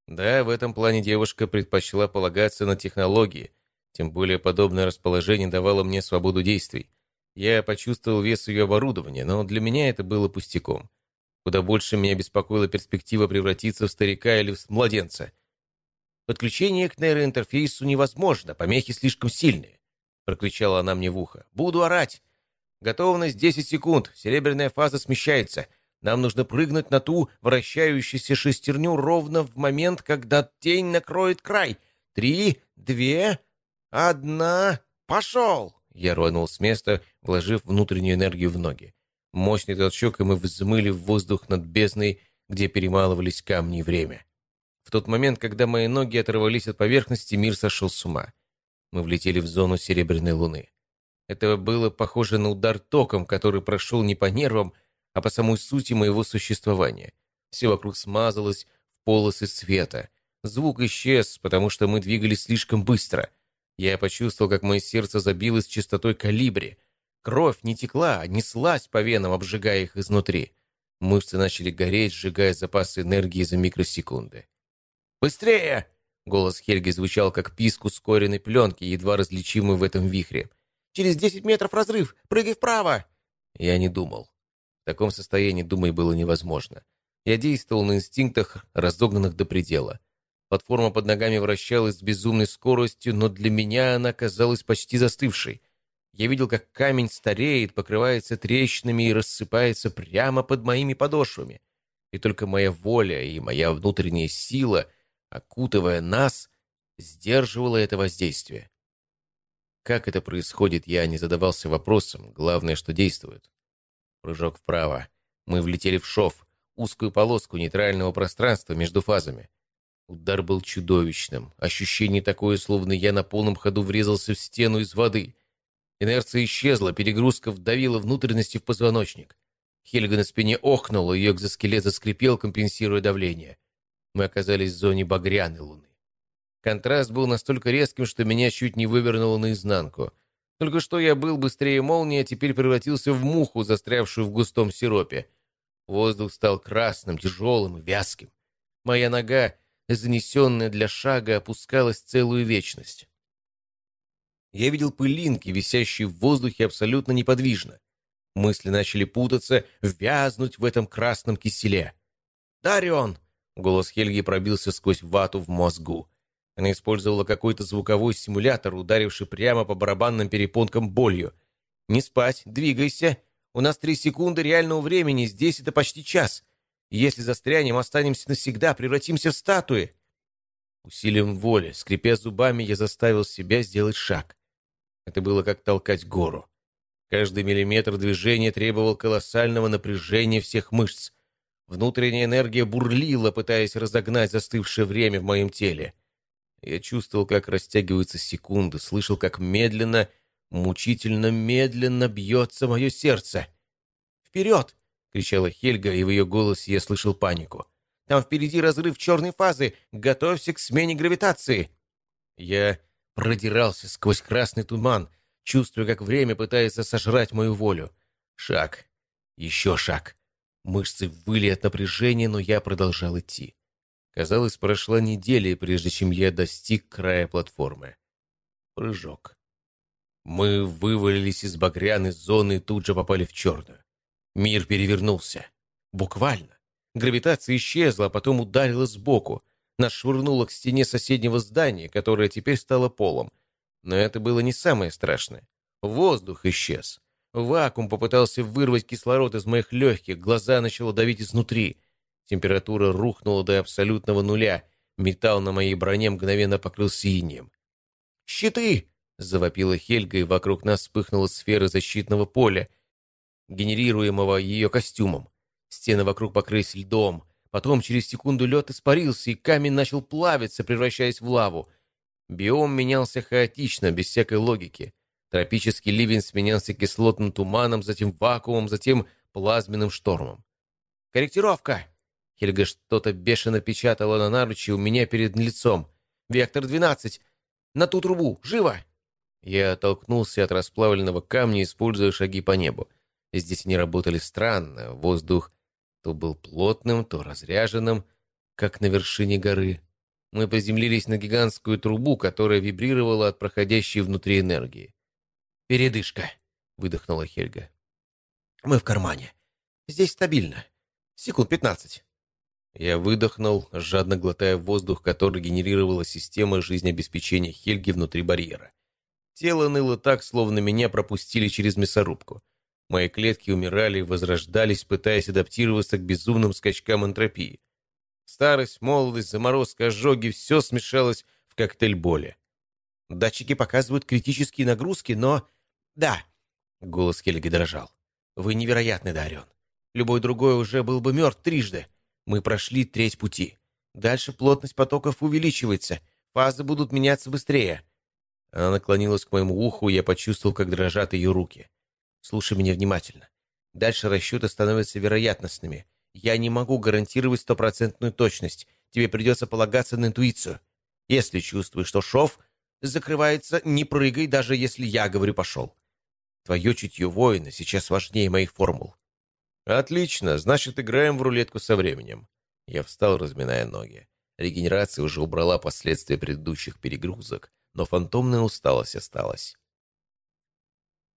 Да, в этом плане девушка предпочла полагаться на технологии, тем более подобное расположение давало мне свободу действий. Я почувствовал вес ее оборудования, но для меня это было пустяком. Куда больше меня беспокоила перспектива превратиться в старика или в младенца. Подключение к нейроинтерфейсу невозможно, помехи слишком сильные. Прокричала она мне в ухо. «Буду орать! Готовность 10 секунд, серебряная фаза смещается. Нам нужно прыгнуть на ту вращающуюся шестерню ровно в момент, когда тень накроет край. Три, две, одна... Пошел!» Я рванул с места, вложив внутреннюю энергию в ноги. Мощный толчок, и мы взмыли в воздух над бездной, где перемалывались камни и время. В тот момент, когда мои ноги оторвались от поверхности, мир сошел с ума. Мы влетели в зону Серебряной Луны. Это было похоже на удар током, который прошел не по нервам, а по самой сути моего существования. Все вокруг смазалось в полосы света. Звук исчез, потому что мы двигались слишком быстро. Я почувствовал, как мое сердце забилось частотой калибри. Кровь не текла, а неслась по венам, обжигая их изнутри. Мышцы начали гореть, сжигая запасы энергии за микросекунды. «Быстрее!» Голос Хельги звучал, как писк ускоренной пленки, едва различимый в этом вихре. «Через десять метров разрыв! Прыгай вправо!» Я не думал. В таком состоянии думать было невозможно. Я действовал на инстинктах, разогнанных до предела. Платформа под ногами вращалась с безумной скоростью, но для меня она казалась почти застывшей. Я видел, как камень стареет, покрывается трещинами и рассыпается прямо под моими подошвами. И только моя воля и моя внутренняя сила окутывая нас, сдерживала это воздействие. Как это происходит, я не задавался вопросом, главное, что действует. Прыжок вправо. Мы влетели в шов, узкую полоску нейтрального пространства между фазами. Удар был чудовищным. Ощущение такое, словно я на полном ходу врезался в стену из воды. Инерция исчезла, перегрузка вдавила внутренности в позвоночник. Хельга на спине охнула, ее экзоскелет заскрипел, компенсируя давление мы оказались в зоне багряной луны. Контраст был настолько резким, что меня чуть не вывернуло наизнанку. Только что я был быстрее молнии, а теперь превратился в муху, застрявшую в густом сиропе. Воздух стал красным, тяжелым и вязким. Моя нога, занесенная для шага, опускалась целую вечность. Я видел пылинки, висящие в воздухе абсолютно неподвижно. Мысли начали путаться, ввязнуть в этом красном киселе. «Дарион!» Голос Хельги пробился сквозь вату в мозгу. Она использовала какой-то звуковой симулятор, ударивший прямо по барабанным перепонкам болью. «Не спать, двигайся. У нас три секунды реального времени, здесь это почти час. Если застрянем, останемся навсегда, превратимся в статуи». Усилием воли, скрипя зубами, я заставил себя сделать шаг. Это было как толкать гору. Каждый миллиметр движения требовал колоссального напряжения всех мышц. Внутренняя энергия бурлила, пытаясь разогнать застывшее время в моем теле. Я чувствовал, как растягиваются секунды, слышал, как медленно, мучительно медленно бьется мое сердце. «Вперед!» — кричала Хельга, и в ее голосе я слышал панику. «Там впереди разрыв черной фазы! Готовься к смене гравитации!» Я продирался сквозь красный туман, чувствуя, как время пытается сожрать мою волю. Шаг. Еще шаг. Мышцы выли от напряжения, но я продолжал идти. Казалось, прошла неделя, прежде чем я достиг края платформы. Прыжок. Мы вывалились из багряной зоны и тут же попали в черную. Мир перевернулся. Буквально. Гравитация исчезла, а потом ударила сбоку. Нас швырнуло к стене соседнего здания, которое теперь стало полом. Но это было не самое страшное. Воздух исчез. Вакуум попытался вырвать кислород из моих легких, глаза начало давить изнутри. Температура рухнула до абсолютного нуля. Металл на моей броне мгновенно покрылся инеем. «Щиты!» — завопила Хельга, и вокруг нас вспыхнула сфера защитного поля, генерируемого ее костюмом. Стены вокруг покрылись льдом. Потом через секунду лед испарился, и камень начал плавиться, превращаясь в лаву. Биом менялся хаотично, без всякой логики. Тропический ливень сменялся кислотным туманом, затем вакуумом, затем плазменным штормом. «Корректировка!» Хельга что-то бешено печатала на наручи у меня перед лицом. «Вектор 12! На ту трубу! Живо!» Я оттолкнулся от расплавленного камня, используя шаги по небу. Здесь они работали странно, воздух то был плотным, то разряженным, как на вершине горы. Мы приземлились на гигантскую трубу, которая вибрировала от проходящей внутри энергии. «Передышка», — выдохнула Хельга. «Мы в кармане. Здесь стабильно. Секунд пятнадцать». Я выдохнул, жадно глотая воздух, который генерировала система жизнеобеспечения Хельги внутри барьера. Тело ныло так, словно меня пропустили через мясорубку. Мои клетки умирали и возрождались, пытаясь адаптироваться к безумным скачкам энтропии. Старость, молодость, заморозка, ожоги — все смешалось в коктейль боли. Датчики показывают критические нагрузки, но... Да, голос Хельги дрожал. Вы невероятный, Дарион. Любой другой уже был бы мертв трижды. Мы прошли треть пути. Дальше плотность потоков увеличивается, фазы будут меняться быстрее. Она наклонилась к моему уху, и я почувствовал, как дрожат ее руки. Слушай меня внимательно. Дальше расчеты становятся вероятностными. Я не могу гарантировать стопроцентную точность. Тебе придется полагаться на интуицию. Если чувствуешь, что шов закрывается, не прыгай, даже если я говорю «пошел». Твое чутье воина сейчас важнее моих формул. «Отлично, значит, играем в рулетку со временем». Я встал, разминая ноги. Регенерация уже убрала последствия предыдущих перегрузок, но фантомная усталость осталась.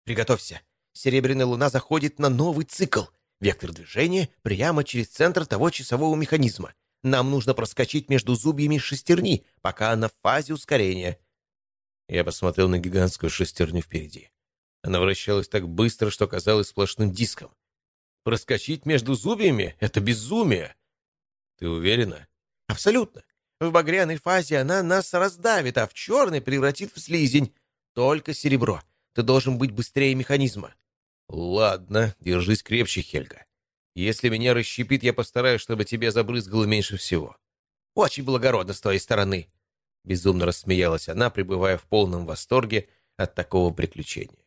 «Приготовься. Серебряная луна заходит на новый цикл. Вектор движения прямо через центр того часового механизма. Нам нужно проскочить между зубьями шестерни, пока она в фазе ускорения». Я посмотрел на гигантскую шестерню впереди. Она вращалась так быстро, что казалась сплошным диском. Проскочить между зубьями — это безумие. Ты уверена? Абсолютно. В багряной фазе она нас раздавит, а в черной превратит в слизень. Только серебро. Ты должен быть быстрее механизма. Ладно, держись крепче, Хельга. Если меня расщепит, я постараюсь, чтобы тебе забрызгало меньше всего. Очень благородно с твоей стороны. Безумно рассмеялась она, пребывая в полном восторге от такого приключения.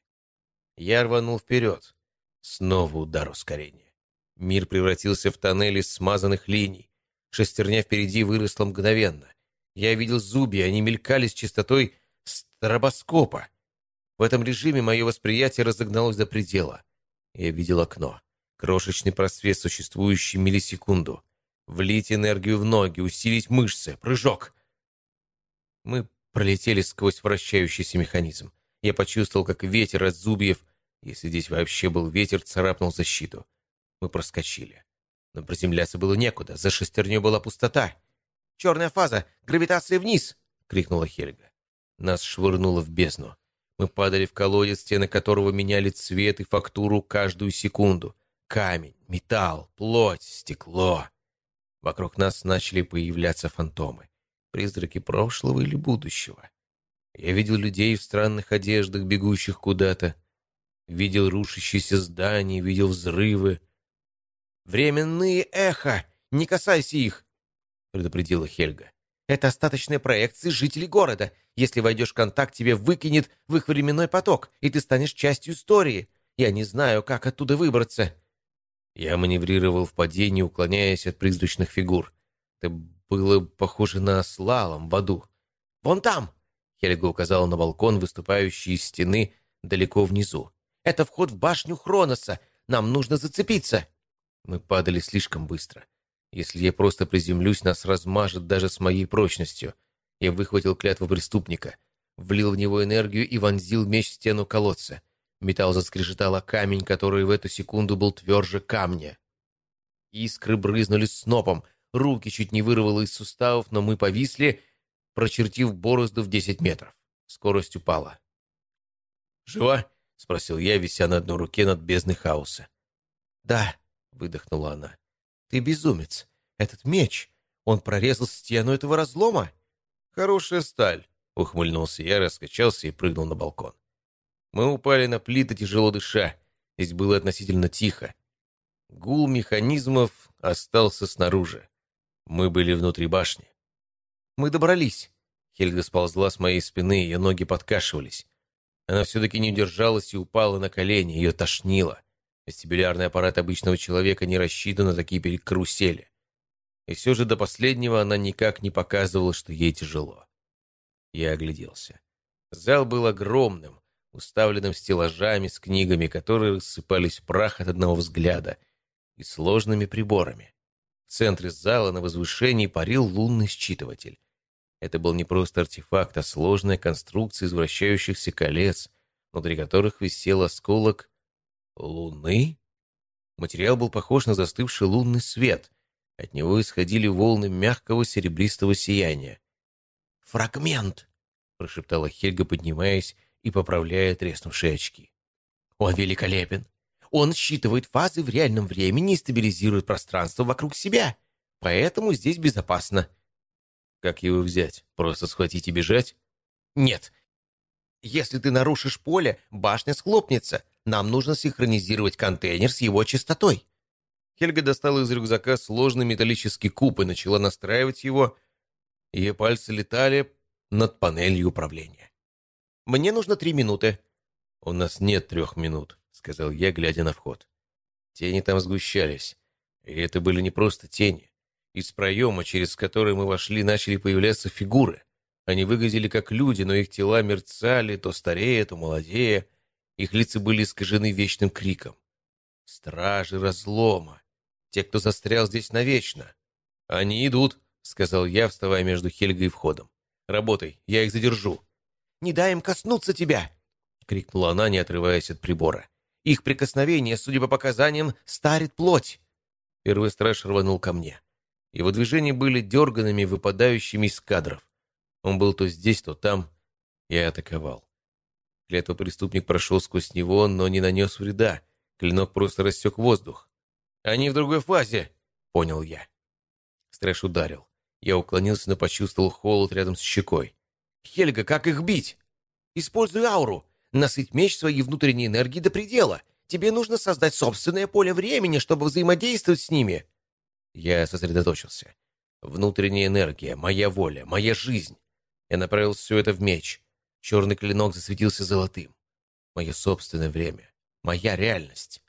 Я рванул вперед. Снова удар ускорения. Мир превратился в тоннель из смазанных линий. Шестерня впереди выросла мгновенно. Я видел зубья, они мелькали с частотой стробоскопа. В этом режиме мое восприятие разогналось до предела. Я видел окно. Крошечный просвет, существующий миллисекунду. Влить энергию в ноги, усилить мышцы. Прыжок. Мы пролетели сквозь вращающийся механизм. Я почувствовал, как ветер от зубьев если здесь вообще был ветер, царапнул защиту. Мы проскочили. Но приземляться было некуда, за шестерней была пустота. «Черная фаза! Гравитация вниз!» — крикнула Хельга. Нас швырнуло в бездну. Мы падали в колодец, стены которого меняли цвет и фактуру каждую секунду. Камень, металл, плоть, стекло. Вокруг нас начали появляться фантомы. Призраки прошлого или будущего. Я видел людей в странных одеждах, бегущих куда-то. Видел рушащиеся здания, видел взрывы. «Временные эхо! Не касайся их!» — предупредила Хельга. «Это остаточные проекции жителей города. Если войдешь в контакт, тебе выкинет в их временной поток, и ты станешь частью истории. Я не знаю, как оттуда выбраться». Я маневрировал в падении, уклоняясь от призрачных фигур. Это было похоже на слалом в аду. «Вон там!» — Хельга указала на балкон, выступающий из стены далеко внизу. Это вход в башню Хроноса. Нам нужно зацепиться!» Мы падали слишком быстро. Если я просто приземлюсь, нас размажет даже с моей прочностью. Я выхватил клятву преступника, влил в него энергию и вонзил меч в стену колодца. Металл заскрежетал о камень, который в эту секунду был тверже камня. Искры брызнули снопом, руки чуть не вырвало из суставов, но мы повисли, прочертив борозду в десять метров. Скорость упала. «Жива?» — спросил я, вися на одной руке над бездной хаоса. «Да», — выдохнула она. «Ты безумец. Этот меч, он прорезал стену этого разлома?» «Хорошая сталь», — ухмыльнулся я, раскачался и прыгнул на балкон. Мы упали на плиты, тяжело дыша. Здесь было относительно тихо. Гул механизмов остался снаружи. Мы были внутри башни. «Мы добрались!» Хельга сползла с моей спины, ее ноги подкашивались. Она все-таки не удержалась и упала на колени, ее тошнило. Вестибулярный аппарат обычного человека не рассчитан на такие перекрусели. И все же до последнего она никак не показывала, что ей тяжело. Я огляделся. Зал был огромным, уставленным стеллажами с книгами, которые рассыпались в прах от одного взгляда, и сложными приборами. В центре зала на возвышении парил лунный считыватель. Это был не просто артефакт, а сложная конструкция из вращающихся колец, внутри которых висел осколок луны. Материал был похож на застывший лунный свет. От него исходили волны мягкого серебристого сияния. «Фрагмент!» — прошептала Хельга, поднимаясь и поправляя треснувшие очки. «Он великолепен! Он считывает фазы в реальном времени и стабилизирует пространство вокруг себя, поэтому здесь безопасно». «Как его взять? Просто схватить и бежать?» «Нет. Если ты нарушишь поле, башня схлопнется. Нам нужно синхронизировать контейнер с его частотой». Хельга достала из рюкзака сложный металлический куб и начала настраивать его. Ее пальцы летали над панелью управления. Мне нужно три минуты». «У нас нет трех минут», — сказал я, глядя на вход. Тени там сгущались. И это были не просто тени. Из проема, через который мы вошли, начали появляться фигуры. Они выглядели как люди, но их тела мерцали, то старее, то молодее. Их лица были искажены вечным криком. «Стражи разлома! Те, кто застрял здесь навечно!» «Они идут», — сказал я, вставая между Хельгой и входом. «Работай, я их задержу». Не дай им коснуться тебя!» — крикнула она, не отрываясь от прибора. «Их прикосновение, судя по показаниям, старит плоть!» Первый страж рванул ко мне. Его движения были дерганными, выпадающими из кадров. Он был то здесь, то там. Я атаковал. Клятва преступник прошел сквозь него, но не нанес вреда. Клинок просто рассек воздух. «Они в другой фазе!» — понял я. Стрэш ударил. Я уклонился, но почувствовал холод рядом с щекой. Хельга, как их бить? Используй ауру. Насыть меч своей внутренней энергии до предела. Тебе нужно создать собственное поле времени, чтобы взаимодействовать с ними. Я сосредоточился. Внутренняя энергия, моя воля, моя жизнь. Я направил все это в меч. Черный клинок засветился золотым. Мое собственное время. Моя реальность.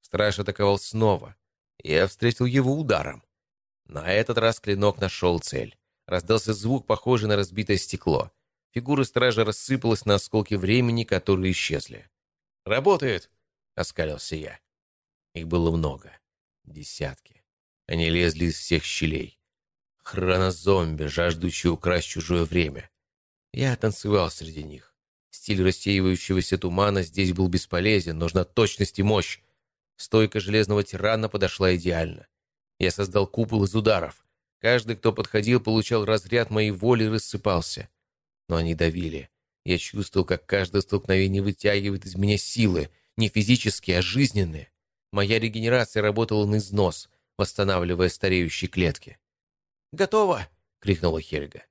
Страж атаковал снова. Я встретил его ударом. На этот раз клинок нашел цель. Раздался звук, похожий на разбитое стекло. Фигура стража рассыпалась на осколки времени, которые исчезли. «Работает!» — оскалился я. Их было много. Десятки. Они лезли из всех щелей. Хронозомби, жаждущие украсть чужое время. Я танцевал среди них. Стиль рассеивающегося тумана здесь был бесполезен, нужна точность и мощь. Стойка железного тирана подошла идеально. Я создал купол из ударов. Каждый, кто подходил, получал разряд моей воли и рассыпался. Но они давили. Я чувствовал, как каждое столкновение вытягивает из меня силы, не физические, а жизненные. Моя регенерация работала на износ, восстанавливая стареющие клетки. «Готово!» — крикнула Хельга.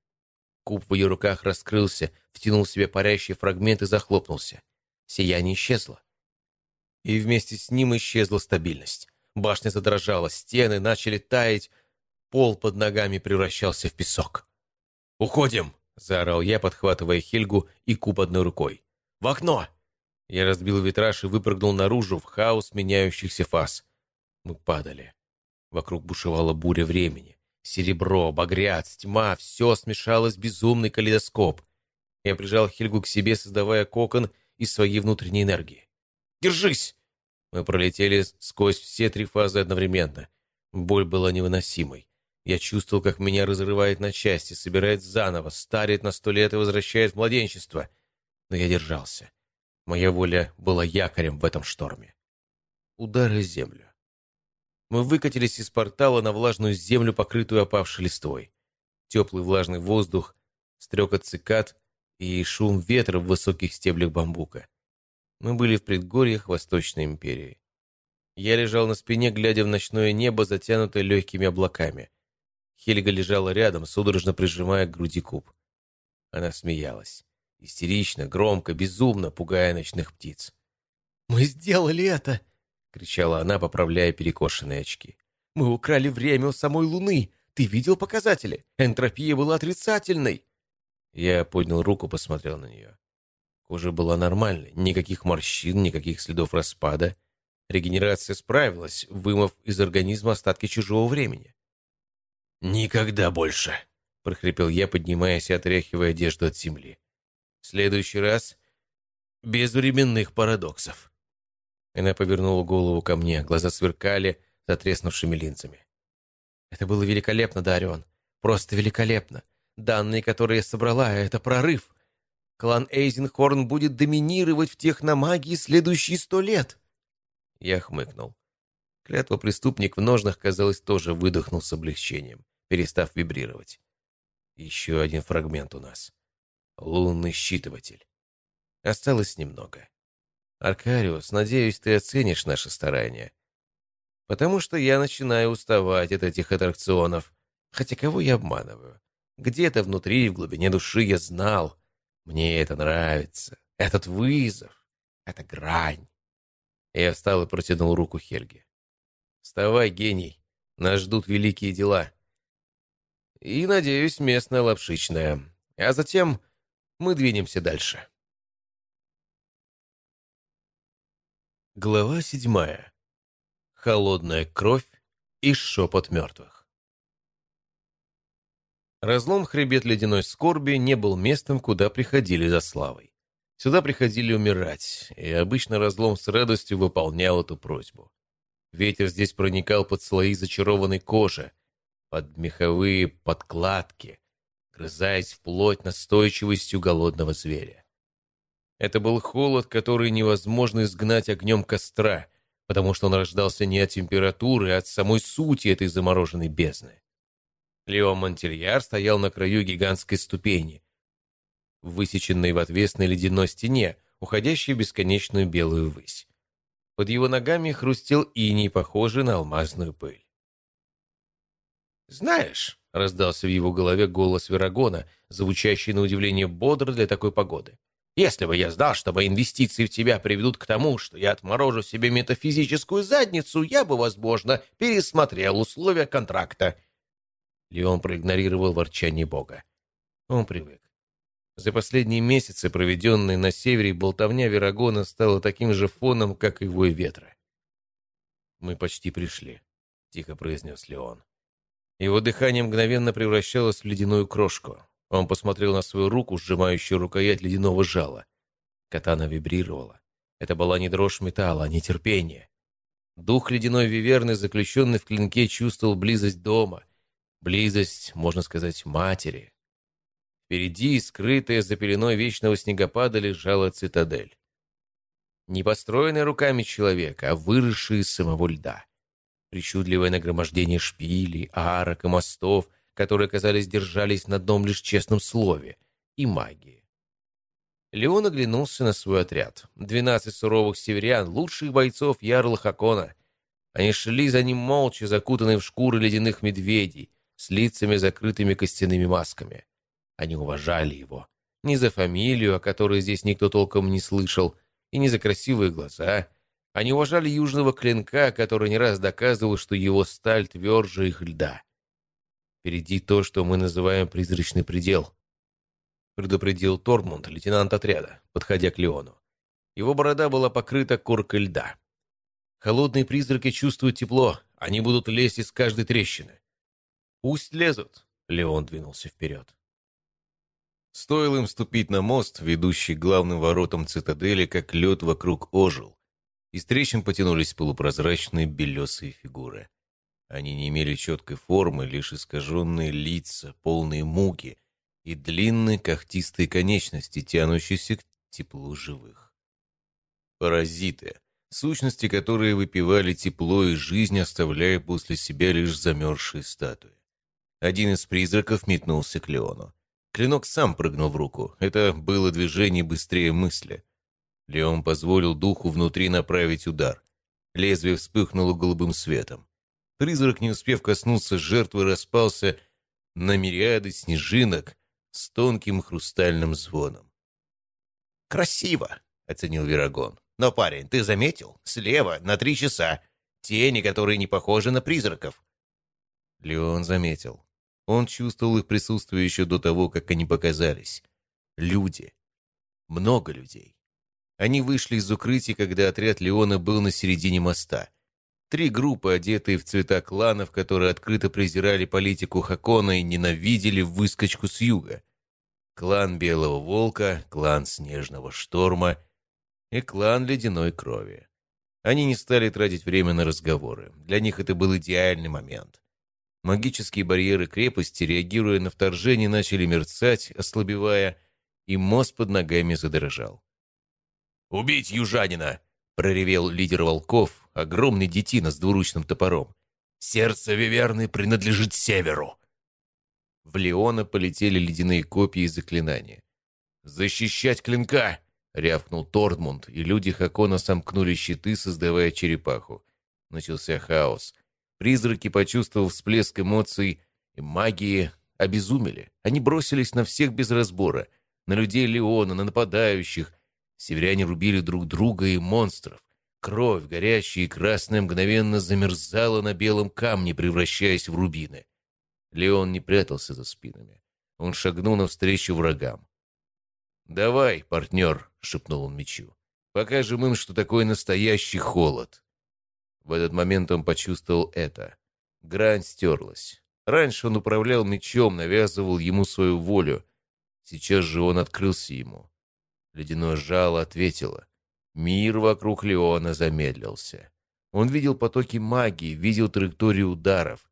Куб в ее руках раскрылся, втянул в себя парящий фрагмент и захлопнулся. Сияние исчезло. И вместе с ним исчезла стабильность. Башня задрожала, стены начали таять, Пол под ногами превращался в песок. «Уходим!» — заорал я, подхватывая Хельгу и куб одной рукой. «В окно!» Я разбил витраж и выпрыгнул наружу в хаос меняющихся фаз. Мы падали. Вокруг бушевала буря времени. Серебро, багряц, тьма — все смешалось в безумный калейдоскоп. Я прижал Хельгу к себе, создавая кокон из своей внутренней энергии. «Держись!» Мы пролетели сквозь все три фазы одновременно. Боль была невыносимой. Я чувствовал, как меня разрывает на части, собирает заново, старит на сто лет и возвращает в младенчество. Но я держался. Моя воля была якорем в этом шторме. Удары землю. Мы выкатились из портала на влажную землю, покрытую опавшей листвой. Теплый влажный воздух, стрекот цикад и шум ветра в высоких стеблях бамбука. Мы были в предгорьях Восточной империи. Я лежал на спине, глядя в ночное небо, затянутое легкими облаками. Хельга лежала рядом, судорожно прижимая к груди куб. Она смеялась. Истерично, громко, безумно, пугая ночных птиц. «Мы сделали это!» — кричала она, поправляя перекошенные очки. «Мы украли время у самой Луны! Ты видел показатели? Энтропия была отрицательной!» Я поднял руку, посмотрел на нее. Кожа была нормальной, никаких морщин, никаких следов распада. Регенерация справилась, вымыв из организма остатки чужого времени. «Никогда больше!» — прохрипел я, поднимаясь и отряхивая одежду от земли. «В следующий раз без временных парадоксов». Она повернула голову ко мне, глаза сверкали затреснувшими линзами. «Это было великолепно, Дарион. Просто великолепно. Данные, которые я собрала, это прорыв. Клан Эйзенхорн будет доминировать в техномагии следующие сто лет». Я хмыкнул. Клятва преступник в ножнах, казалось, тоже выдохнул с облегчением, перестав вибрировать. Еще один фрагмент у нас. Лунный считыватель. Осталось немного. Аркариус, надеюсь, ты оценишь наши старания. Потому что я начинаю уставать от этих аттракционов. Хотя кого я обманываю? Где-то внутри, в глубине души я знал. Мне это нравится. Этот вызов. Эта грань. Я встал и протянул руку Хельге. Вставай, гений. Нас ждут великие дела. И, надеюсь, местная лапшичная. А затем мы двинемся дальше. Глава седьмая. Холодная кровь и шепот мертвых. Разлом хребет ледяной скорби не был местом, куда приходили за славой. Сюда приходили умирать, и обычно разлом с радостью выполнял эту просьбу. Ветер здесь проникал под слои зачарованной кожи, под меховые подкладки, грызаясь в плоть настойчивостью голодного зверя. Это был холод, который невозможно изгнать огнем костра, потому что он рождался не от температуры, а от самой сути этой замороженной бездны. Лео Монтельяр стоял на краю гигантской ступени, высеченной в отвесной ледяной стене, уходящей в бесконечную белую высь. Под его ногами хрустел иней, похожий на алмазную пыль. «Знаешь», — раздался в его голове голос Верагона, звучащий на удивление бодро для такой погоды, «если бы я знал, что мои инвестиции в тебя приведут к тому, что я отморожу себе метафизическую задницу, я бы, возможно, пересмотрел условия контракта». Леон проигнорировал ворчание Бога. Он привык. За последние месяцы, проведенные на севере, болтовня Верагона стала таким же фоном, как и вой ветра. «Мы почти пришли», — тихо произнес Леон. Его дыхание мгновенно превращалось в ледяную крошку. Он посмотрел на свою руку, сжимающую рукоять ледяного жала. Катана вибрировала. Это была не дрожь металла, а нетерпение. Дух ледяной виверны, заключенный в клинке, чувствовал близость дома. Близость, можно сказать, матери. Впереди, скрытая за пеленой вечного снегопада, лежала цитадель. Не построенная руками человека, а выросшая из самого льда. Причудливое нагромождение шпилей, арок и мостов, которые, казались, держались на одном лишь честном слове, и магии. Леон оглянулся на свой отряд. Двенадцать суровых северян, лучших бойцов Ярла Хакона. Они шли за ним молча, закутанные в шкуры ледяных медведей, с лицами закрытыми костяными масками. Они уважали его. Не за фамилию, о которой здесь никто толком не слышал, и не за красивые глаза. Они уважали южного клинка, который не раз доказывал, что его сталь тверже их льда. «Впереди то, что мы называем призрачный предел», — предупредил Тормунд, лейтенант отряда, подходя к Леону. Его борода была покрыта коркой льда. «Холодные призраки чувствуют тепло, они будут лезть из каждой трещины». «Пусть лезут», — Леон двинулся вперед. Стоило им ступить на мост, ведущий главным воротам цитадели, как лед вокруг ожил. Из трещин потянулись полупрозрачные белесые фигуры. Они не имели четкой формы, лишь искаженные лица, полные муки и длинные когтистые конечности, тянущиеся к теплу живых. Паразиты, сущности, которые выпивали тепло и жизнь, оставляя после себя лишь замерзшие статуи. Один из призраков метнулся к Леону. Клинок сам прыгнул в руку. Это было движение быстрее мысли. Леон позволил духу внутри направить удар. Лезвие вспыхнуло голубым светом. Призрак, не успев коснуться жертвы, распался на мириады снежинок с тонким хрустальным звоном. «Красиво!» — оценил Верагон. «Но, парень, ты заметил? Слева, на три часа. Тени, которые не похожи на призраков». Леон заметил. Он чувствовал их присутствие еще до того, как они показались. Люди. Много людей. Они вышли из укрытия, когда отряд Леона был на середине моста. Три группы, одетые в цвета кланов, которые открыто презирали политику Хакона и ненавидели выскочку с юга. Клан Белого Волка, клан Снежного Шторма и клан Ледяной Крови. Они не стали тратить время на разговоры. Для них это был идеальный момент. Магические барьеры крепости, реагируя на вторжение, начали мерцать, ослабевая, и мост под ногами задрожал. «Убить южанина!» — проревел лидер волков, огромный детина с двуручным топором. «Сердце Виверны принадлежит северу!» В Леона полетели ледяные копья и заклинания. «Защищать клинка!» — рявкнул Тордмунд, и люди Хакона сомкнули щиты, создавая черепаху. Начался хаос — Призраки, почувствовав всплеск эмоций и магии, обезумели. Они бросились на всех без разбора. На людей Леона, на нападающих. Северяне рубили друг друга и монстров. Кровь, горящая и красная, мгновенно замерзала на белом камне, превращаясь в рубины. Леон не прятался за спинами. Он шагнул навстречу врагам. «Давай, партнер», — шепнул он мечу. «Покажем им, что такое настоящий холод». В этот момент он почувствовал это. Грань стерлась. Раньше он управлял мечом, навязывал ему свою волю. Сейчас же он открылся ему. Ледяное жало ответило. Мир вокруг Леона замедлился. Он видел потоки магии, видел траекторию ударов.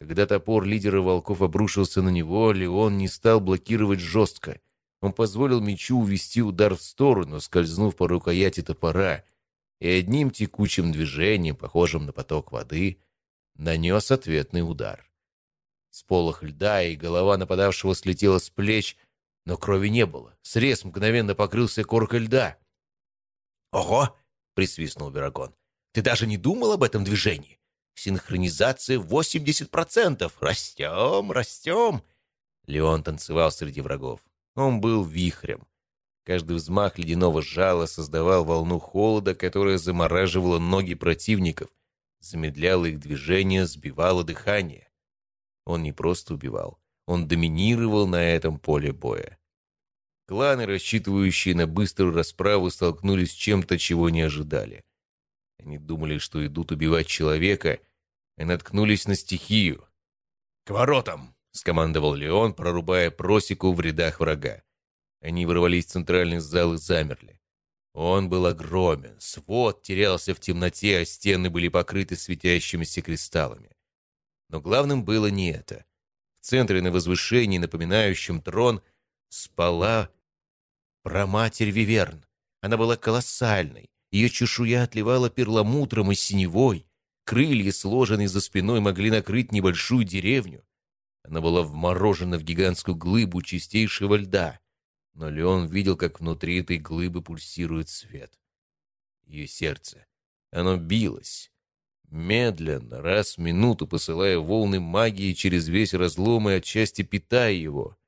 Когда топор лидера волков обрушился на него, Леон не стал блокировать жестко. Он позволил мечу увести удар в сторону, скользнув по рукояти топора — и одним текучим движением, похожим на поток воды, нанес ответный удар. С полох льда и голова нападавшего слетела с плеч, но крови не было. Срез мгновенно покрылся коркой льда. «Ого!» — присвистнул Верагон. «Ты даже не думал об этом движении? Синхронизация 80%! Растем, растем!» Леон танцевал среди врагов. Он был вихрем. Каждый взмах ледяного жала создавал волну холода, которая замораживала ноги противников, замедляла их движение, сбивала дыхание. Он не просто убивал, он доминировал на этом поле боя. Кланы, рассчитывающие на быструю расправу, столкнулись с чем-то, чего не ожидали. Они думали, что идут убивать человека, и наткнулись на стихию. «К воротам!» — скомандовал Леон, прорубая просеку в рядах врага. Они ворвались в центральный зал и замерли. Он был огромен, свод терялся в темноте, а стены были покрыты светящимися кристаллами. Но главным было не это. В центре на возвышении, напоминающем трон, спала проматерь Виверн. Она была колоссальной. Ее чешуя отливала перламутром и синевой. Крылья, сложенные за спиной, могли накрыть небольшую деревню. Она была вморожена в гигантскую глыбу чистейшего льда но Леон видел, как внутри этой глыбы пульсирует свет. Ее сердце. Оно билось. Медленно, раз в минуту посылая волны магии через весь разлом и отчасти питая его.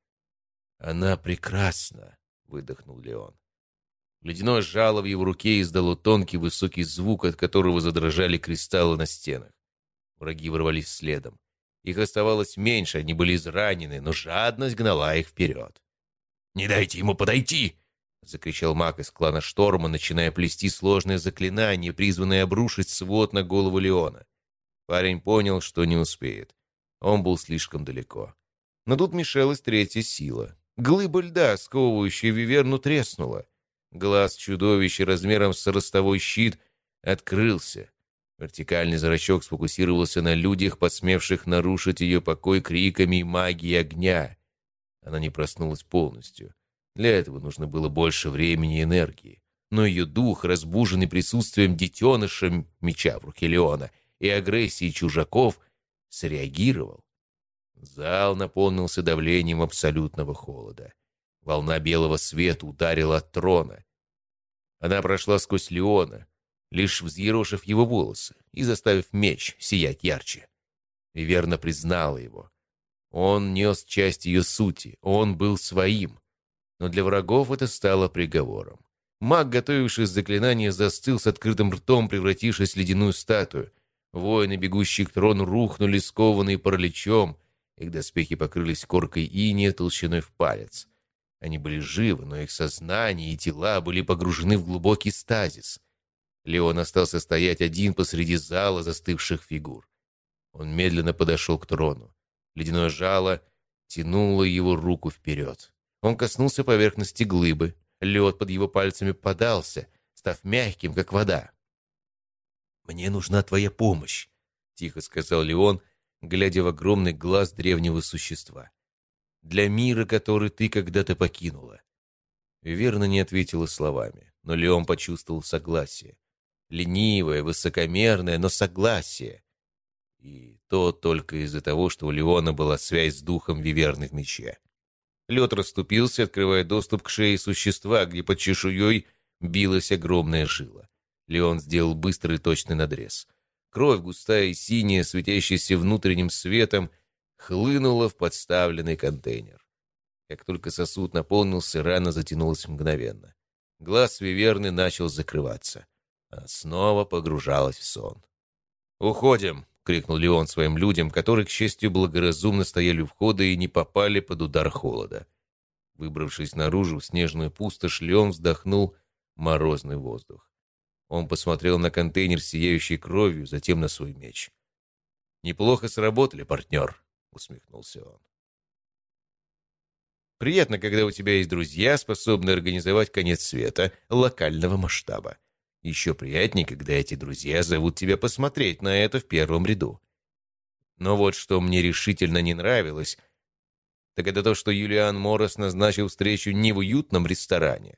«Она прекрасна!» — выдохнул Леон. Ледяное жало в его руке издало тонкий высокий звук, от которого задрожали кристаллы на стенах. Враги ворвались следом. Их оставалось меньше, они были изранены, но жадность гнала их вперед. «Не дайте ему подойти!» — закричал маг из клана Шторма, начиная плести сложное заклинание, призванное обрушить свод на голову Леона. Парень понял, что не успеет. Он был слишком далеко. Но тут мешалась третья сила. Глыба льда, сковывающая Виверну, треснула. Глаз чудовища размером с ростовой щит открылся. Вертикальный зрачок сфокусировался на людях, посмевших нарушить ее покой криками и магией огня. Она не проснулась полностью. Для этого нужно было больше времени и энергии. Но ее дух, разбуженный присутствием детеныша меча в руке Леона и агрессией чужаков, среагировал. Зал наполнился давлением абсолютного холода. Волна белого света ударила от трона. Она прошла сквозь Леона, лишь взъерошив его волосы и заставив меч сиять ярче. И верно признала его. Он нес часть ее сути, он был своим. Но для врагов это стало приговором. Маг, готовивший заклинание, застыл с открытым ртом, превратившись в ледяную статую. Воины, бегущие к трону, рухнули, скованные параличом. Их доспехи покрылись коркой иния толщиной в палец. Они были живы, но их сознание и тела были погружены в глубокий стазис. Леон остался стоять один посреди зала застывших фигур. Он медленно подошел к трону. Ледяное жало тянуло его руку вперед. Он коснулся поверхности глыбы. Лед под его пальцами подался, став мягким, как вода. «Мне нужна твоя помощь», — тихо сказал Леон, глядя в огромный глаз древнего существа. «Для мира, который ты когда-то покинула». Верно не ответила словами, но Леон почувствовал согласие ленивое, высокомерное, но согласие. И то только из-за того, что у Леона была связь с духом Виверны в мече. Лед расступился, открывая доступ к шее существа, где под чешуей билась огромная жила. Леон сделал быстрый точный надрез. Кровь, густая и синяя, светящаяся внутренним светом, хлынула в подставленный контейнер. Как только сосуд наполнился, рана затянулась мгновенно. Глаз Виверны начал закрываться а снова погружалась в сон. «Уходим!» — крикнул Леон своим людям, которые, к счастью, благоразумно стояли у входа и не попали под удар холода. Выбравшись наружу в снежную пустошь, Леон вздохнул морозный воздух. Он посмотрел на контейнер, сияющий кровью, затем на свой меч. «Неплохо сработали, партнер», — усмехнулся он. «Приятно, когда у тебя есть друзья, способные организовать конец света локального масштаба. Еще приятнее, когда эти друзья зовут тебя посмотреть на это в первом ряду. Но вот что мне решительно не нравилось, так это то, что Юлиан Морос назначил встречу не в уютном ресторане,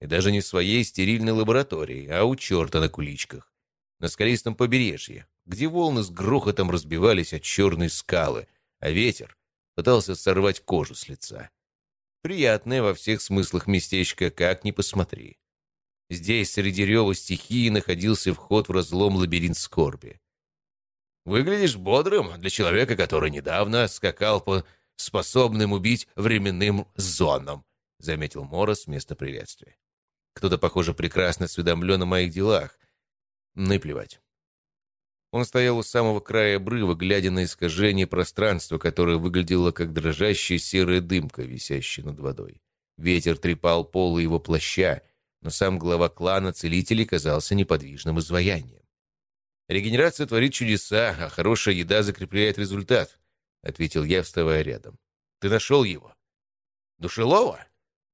и даже не в своей стерильной лаборатории, а у черта на куличках, на скалистом побережье, где волны с грохотом разбивались от черной скалы, а ветер пытался сорвать кожу с лица. Приятное во всех смыслах местечко, как ни посмотри. Здесь, среди рева стихии, находился вход в разлом лабиринт скорби. «Выглядишь бодрым для человека, который недавно скакал по способным убить временным зонам», — заметил Морос вместо приветствия. «Кто-то, похоже, прекрасно осведомлен о моих делах. Ну и плевать». Он стоял у самого края обрыва, глядя на искажение пространства, которое выглядело как дрожащая серая дымка, висящая над водой. Ветер трепал полы его плаща, но сам глава клана целителей казался неподвижным изваянием. «Регенерация творит чудеса, а хорошая еда закрепляет результат», — ответил я, вставая рядом. «Ты нашел его?» «Душелова?»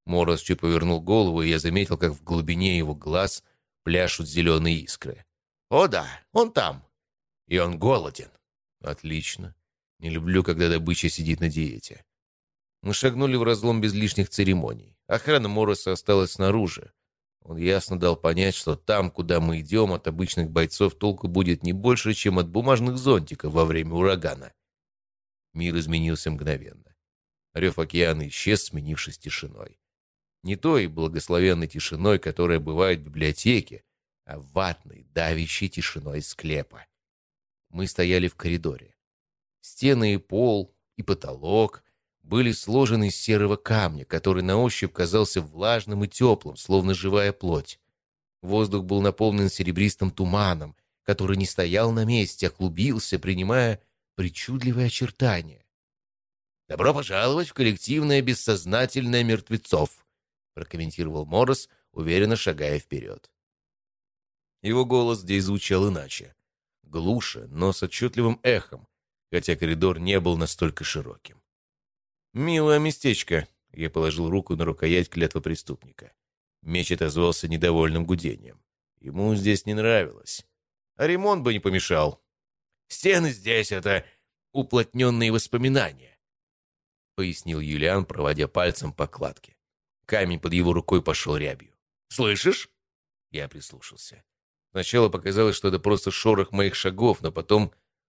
Мороз чуть повернул голову, и я заметил, как в глубине его глаз пляшут зеленые искры. «О да, он там. И он голоден». «Отлично. Не люблю, когда добыча сидит на диете». Мы шагнули в разлом без лишних церемоний. Охрана Мороса осталась снаружи. Он ясно дал понять, что там, куда мы идем, от обычных бойцов толку будет не больше, чем от бумажных зонтиков во время урагана. Мир изменился мгновенно. Рев океана исчез, сменившись тишиной. Не той благословенной тишиной, которая бывает в библиотеке, а ватной, давящей тишиной склепа. Мы стояли в коридоре. Стены и пол, и потолок, были сложены из серого камня, который на ощупь казался влажным и теплым, словно живая плоть. Воздух был наполнен серебристым туманом, который не стоял на месте, а клубился, принимая причудливые очертания. «Добро пожаловать в коллективное бессознательное мертвецов», прокомментировал Моррис, уверенно шагая вперед. Его голос здесь звучал иначе. Глуше, но с отчетливым эхом, хотя коридор не был настолько широким. «Милое местечко», — я положил руку на рукоять клятва преступника. Меч отозвался недовольным гудением. Ему здесь не нравилось. А ремонт бы не помешал. Стены здесь — это уплотненные воспоминания», — пояснил Юлиан, проводя пальцем по кладке. Камень под его рукой пошел рябью. «Слышишь?» Я прислушался. Сначала показалось, что это просто шорох моих шагов, но потом